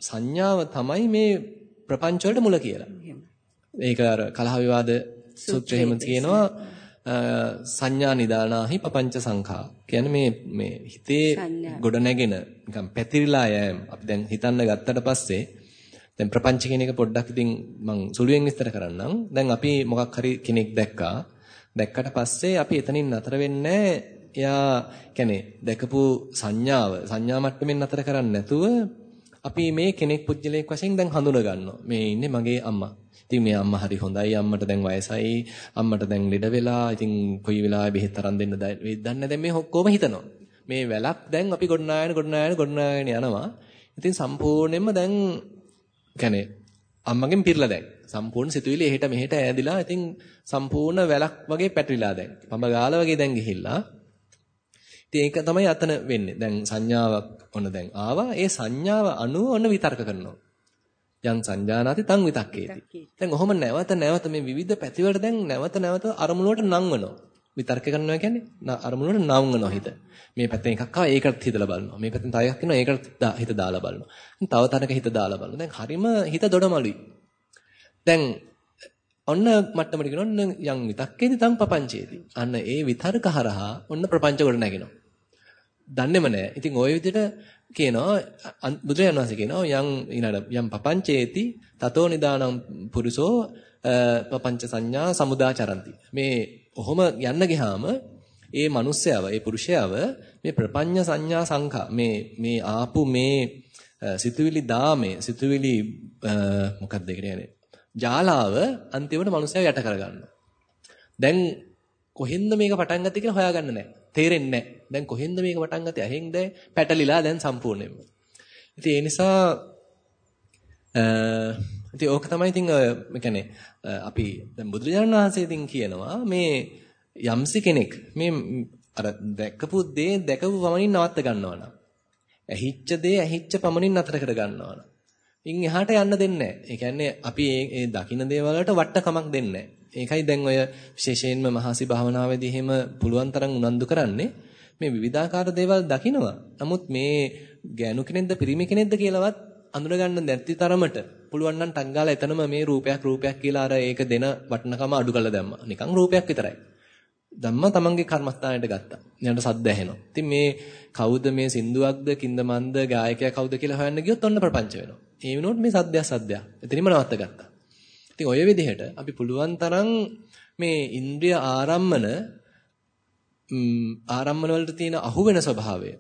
සංඥාව තමයි මේ ප්‍රපංච වලට මුල කියලා. ඒක අර කලහ විවාද සූත්‍රය එහෙම කියනවා සංඥා නිදානාහි පపంచ සංඛා. කියන්නේ මේ මේ හිතේ ගොඩ නැගෙන නිකන් පැතිරිලා යෑම. අපි දැන් හිතන්න ගත්තට පස්සේ දැන් ප්‍රපංච කියන එක පොඩ්ඩක් ඉතින් මම සුළුවෙන් විස්තර කරන්නම්. දැන් අපි මොකක් හරි කෙනෙක් දැක්කා. දැක්කට පස්සේ අපි එතනින් නතර වෙන්නේ එයා කියන්නේ දැකපු සංඥාව සංඥා මට්ටමින් නතර කරන්නේ නැතුව අපි මේ කෙනෙක් පුජ්‍යලයක් වශයෙන් දැන් හඳුන ගන්නවා. මේ ඉන්නේ මගේ අම්මා. ඉතින් මේ අම්මා හරි හොඳයි. අම්මට දැන් වයසයි. අම්මට දැන් ලෙඩ වෙලා. ඉතින් කොයි වෙලාවෙ බෙහෙත් අරන් දෙන්න වේද දන්නේ දැන් මේ ඔක්කොම හිතනවා. මේ වැලක් දැන් අපි ගොඩනායන ගොඩනායන ගොඩනායන යනවා. ඉතින් සම්පූර්ණයෙන්ම දැන් කියන්නේ අම්මගෙන් පිරලා දැන් සම්පූර්ණ සිතුවිලි එහෙට මෙහෙට ඈදිලා ඉතින් සම්පූර්ණ වැලක් වගේ පැටලිලා දැන් පඹ ගාලා වගේ දැන් ගිහිල්ලා ඉතින් ඒක තමයි අතන වෙන්නේ දැන් සංඥාවක් ඔන්න දැන් ආවා ඒ සංඥාව අනුව ඔන්න විතර්ක කරනවා යං සංජානාති තං විතක්කේති දැන් ඔහොම නැවත නැවත මේ විවිධ පැතිවලට දැන් නැවත නැවත අරමුණුවට නංවනවා විතර්ක කරනවා කියන්නේ අරමුණුවට නංවනවා හිත මේ පැත්තෙන් එකක් ආවා ඒකට හිතලා බලනවා. මේ පැත්තෙන් තව එකක් එනවා ඒකට හිත දාලා බලනවා. තව තැනක හිත දාලා බලනවා. දැන් හරිම හිත දොඩමලුයි. දැන් ඔන්න මට්ටමට කියන ඔන්න යම් විතක්කේදී තම් පපංචේදී. අන්න ඒ විතර්ක හරහා ඔන්න ප්‍රපංච ගොඩ නැගෙනවා. දන්නේම නැහැ. ඉතින් ওই විදිහට කියනවා බුදුරජාණන් වහන්සේ කියනවා යම් ඊළඟ යම් පපංචේති තතෝ නිදානම් පුරුෂෝ පපංච සංඥා සමුදාචරಂತಿ. මේ ඔහොම යන්න ගියාම ඒ මිනිස්යාව, ඒ පුරුෂයාව මේ ප්‍රපඤ්ඤ සංඥා සංඛා මේ මේ ආපු මේ සිතුවිලි දාමේ සිතුවිලි මොකක්ද කියන්නේ ජාලාව අන්තිමට මිනිස්සයව යට කරගන්නවා. දැන් කොහෙන්ද මේක පටන් ගත්තේ කියලා හොයාගන්න නැහැ. තේරෙන්නේ නැහැ. දැන් කොහෙන්ද මේක පටන් ගත්තේ? අහෙන්ද පැටලිලා දැන් සම්පූර්ණයෙන්ම. ඉතින් ඒ නිසා අ ඉතින් ඕක තමයි ඉතින් ඒ කියන්නේ අපි දැන් බුදුරජාණන් වහන්සේ ඉතින් කියනවා මේ යම්සි කෙනෙක් මේ අර දැකපු දේ දැකපු පමණින් නවත්ත ගන්නවා නම් ඇහිච්ච දේ ඇහිච්ච පමණින් නතර කර ගන්නවා නම් ඉන් එහාට යන්න දෙන්නේ නැහැ. ඒ කියන්නේ අපි ඒ දකින්න දේවල් වලට වට්ටකමක් දෙන්නේ නැහැ. ඒකයි දැන් ඔය විශේෂයෙන්ම මහසි භාවනාවේදී එහෙම පුළුවන් තරම් උනන්දු කරන්නේ මේ විවිධාකාර දේවල් දකිනවා. නමුත් මේ ගෑනු කෙනෙක්ද පිරිමි කෙනෙක්ද කියලාවත් අඳුරගන්න නැති තරමට පුළුවන් නම් ටක් ගාලා එතනම මේ රූපයක් රූපයක් කියලා අර ඒක දෙන වටිනකම අඩු කරලා දැම්මා. නිකන් රූපයක් විතරයි. ධම්ම තමන්ගේ කර්මස්ථානයට ගත්තා. ඊට සද්ද ඇහෙනවා. ඉතින් මේ කවුද මේ සින්දුවක්ද කින්දමන්ද ගායකයා කවුද කියලා හොයන්න ගියොත් ඔන්න ප්‍රපංච වෙනවා. ඒ වෙනුවට මේ සද්දයක් සද්දයක්. එතනින්ම නවත්ත ගත්තා. ඉතින් ඔය විදිහට අපි පුළුවන් තරම් මේ ඉන්ද්‍රිය ආරම්මන ආරම්මන වලට තියෙන අහු වෙන ස්වභාවය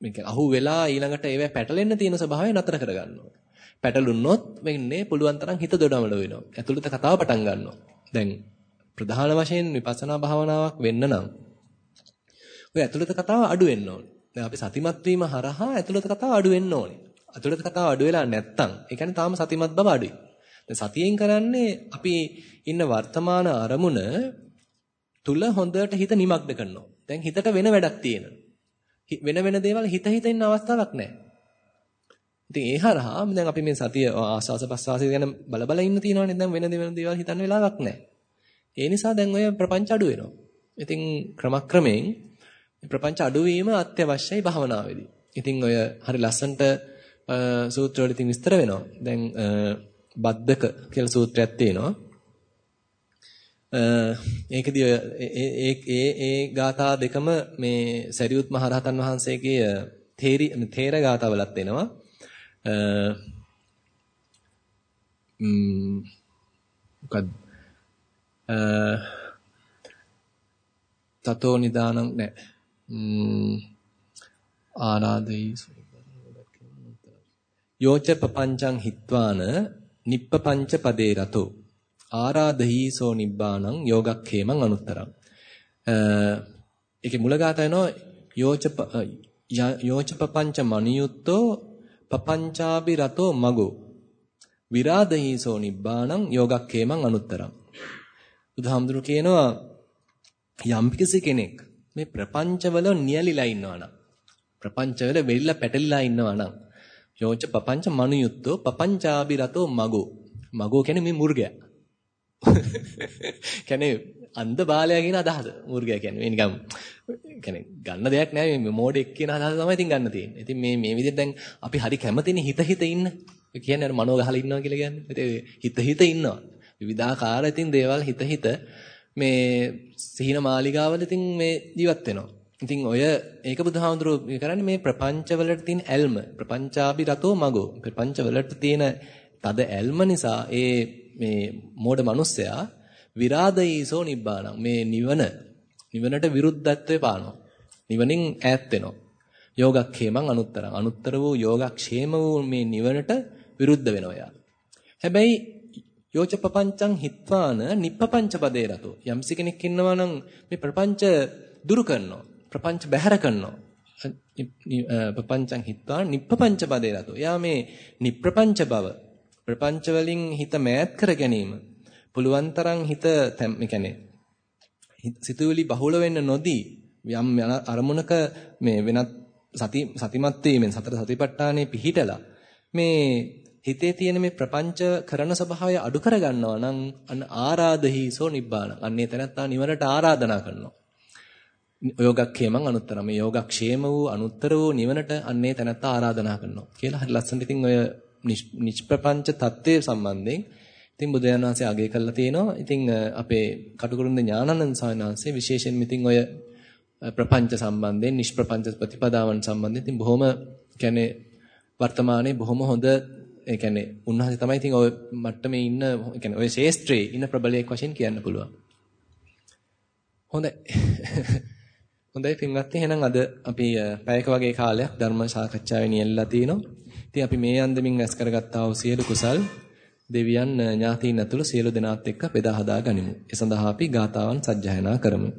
මේක අහු වෙලා ඊළඟට ඒව පැටලෙන්න තියෙන ස්වභාවය නතර කරගන්නවා. පැටලුනොත් වෙන්නේ පුළුවන් තරම් හිත දොඩමල වෙනවා. ඇතුළත කතාව පටන් ගන්නවා. දැන් ප්‍රධාන වශයෙන් විපස්සනා භාවනාවක් වෙන්න නම් ඔය ඇතුළත කතාව අඩු වෙන්න ඕනේ. දැන් අපි සතිමත් වීම හරහා ඇතුළත කතාව අඩු වෙන්න ඕනේ. ඇතුළත කතාව අඩු වෙලා නැත්තම් ඒ කියන්නේ තාම සතිමත් බව අඩුයි. දැන් සතියෙන් කරන්නේ අපි ඉන්න වර්තමාන අරමුණ තුල හොඳට හිත නිමග්න කරනවා. දැන් හිතට වෙන වැඩක් තියෙනවා. වෙන වෙන දේවල් හිත හිත ඉන්න අවස්ථාවක් නැහැ. ඉතින් ඒ හරහා දැන් අපි මේ සතිය ආස්වාස ප්‍රස්වාසය ගැන බල බල ඉන්න තියෙනවනේ දැන් වෙන වෙන දේවල් හිතන්න වෙලාවක් නැහැ. ඒ නිසා දැන් ඔය ප්‍රපංච අඩු වෙනවා. ඉතින් ක්‍රමක්‍රමයෙන් ප්‍රපංච අඩු වීම අත්‍යවශ්‍යයි භාවනාවේදී. ඉතින් ඔය හරි ලස්සන්ට සූත්‍ර වල ඉතින් විස්තර වෙනවා. දැන් බද්දක කියලා සූත්‍රයක් තියෙනවා. ඒකදී ඒ ඒ ඒ ගාථා දෙකම මේ සරියුත් මහරහතන් වහන්සේගේ තේරි තේර ගාථාවලත් එනවා. මොකද තතෝ නිදානං නෑ ආරාදෙයි යෝච පපංචං හිත්වාන නිප්පපංච පදේ රතෝ. ආරාධහි සෝ නිබ්බාණං යෝගක්ඛේමං අනුත්තරං. අ ඒකේ මුලගාතය නෝ යෝච යෝච පපංච මනියුත්තෝ පපංචාබි රතෝ මගෝ. විරාධහි සෝ නිබ්බාණං යෝගක්ඛේමං අනුත්තරං. බුදුහාමුදුරු කියනවා යම්කිසි කෙනෙක් මේ ප්‍රපංචවල නියලිලා ඉන්නවා නම් ප්‍රපංචවල වෙලිලා පැටලිලා ඉන්නවා නම් යෝච පපංච මනුයුත්තෝ පපංචාබි රතෝ මගෝ. මගෝ කියන්නේ මේ මුර්ගයා. කියන්නේ අන්ධ බාලයා කියන අදහස. මුර්ගයා කියන්නේ මේ නිකම් කියන්නේ ගන්න දෙයක් නෑ මේ මොඩෙක් කියන අදහස තමයි ඉතින් ගන්න තියෙන්නේ. ඉතින් මේ මේ විදිහට දැන් අපි හරි කැමතිනේ හිත හිත ඉන්න. කියන්නේ අර මනෝ ගහලා ඉන්නවා කියලා කියන්නේ. ඉතින් හිත හිත ඉන්නවා. විවිධාකාර ඉතින් දේවල් හිත හිත මේ සිහින මාලිගාවල ඉතින් මේ ජීවත් වෙනවා. ඉතින් ඔය ඒක බුදුහාමුදුරුවෝ කරන්නේ මේ ප්‍රපංච වලට තියෙන ඇල්ම ප්‍රපංචාපි රතෝ මගෝ. ප්‍රපංච වලට තියෙන තද ඇල්ම නිසා ඒ මේ මෝඩ මිනිස්සයා විරාදීසෝ නිබ්බාණං. මේ නිවන නිවනට විරුද්ධත්වය පානවා. නිවනින් ඈත් වෙනවා. යෝගක්ඛේමං අනුත්තරං. අනුත්තර වූ යෝගක්ෂේම වූ මේ නිවනට විරුද්ධ වෙනවා යා. හැබැයි යෝච පపంచං හිත්වාන නිප්පපංච පදේ රතෝ. යම්සි කෙනෙක් ඉන්නවා නම් මේ ප්‍රපංච දුරු කරනවා. ප්‍රපංච බැහැර කරනවා. ප්‍රපංචං හිත්වා නිප්පපංච පදේ රතෝ. යා මේ නිප්‍රපංච බව ප්‍රපංච වලින් හිත මෑත් කර ගැනීම. පුළුවන් තරම් හිත මේ කියන්නේ සිතුවිලි බහුල වෙන්න නොදී යම් අරමුණක මේ වෙනත් සති සතිමත් වීමෙන් සතර සතිපට්ඨානේ පිහිටලා මේ හිතේ තියෙන මේ ප්‍රපංච කරන ස්වභාවය අඩු කර ගන්නවා නම් අන්න ආරාධහීසෝ නිබ්බාන. අන්නේ තැනත්තා නිවනට ආරාධනා කරනවා. යෝගක්ඛේමං අනුත්තරම. යෝගක්ෂේම වූ අනුත්තර වූ නිවනට අන්නේ තැනත්ත ආරාධනා කරනවා. කියලා හරි ලස්සනට ඉතින් ඔය නිෂ්ප්‍රපංච தත්ත්වයේ සම්බන්ධයෙන් ඉතින් බුදුන් වහන්සේ අගය කරලා තිනවා ඉතින් අපේ කටුකුරුන්ද ඥානানন্দ සානංශේ විශේෂයෙන් ඉතින් ඔය ප්‍රපංච සම්බන්ධයෙන් නිෂ්ප්‍රපංච ප්‍රතිපදාවන් සම්බන්ධයෙන් ඉතින් බොහොම කියන්නේ වර්තමානයේ බොහොම හොඳ ඒ කියන්නේ උන්වහන්සේ තමයි ඉතින් ඔය මට්ටමේ ඉන්න ඒ කියන්නේ ඔය ශේෂ්ත්‍රයේ ඉන්න ප්‍රබලයක් වශයෙන් කියන්න පුළුවන්. හොඳයි. හොඳයි පින්වත්නි එහෙනම් අද අපි පැයක වගේ කාලයක් ධර්ම සාකච්ඡාවේ නියැලලා තිනවා. ඉතින් අපි මේ අන්දමින් ඇස් කරගත්තා වූ සියලු කුසල් දෙවියන් ඥාතීන් ඇතුළු සියලු දෙනාත් එක්ක බෙදා හදා ගනිමු. ඒ සඳහා අපි ගාතාවන් සජ්ජායනා කරමු.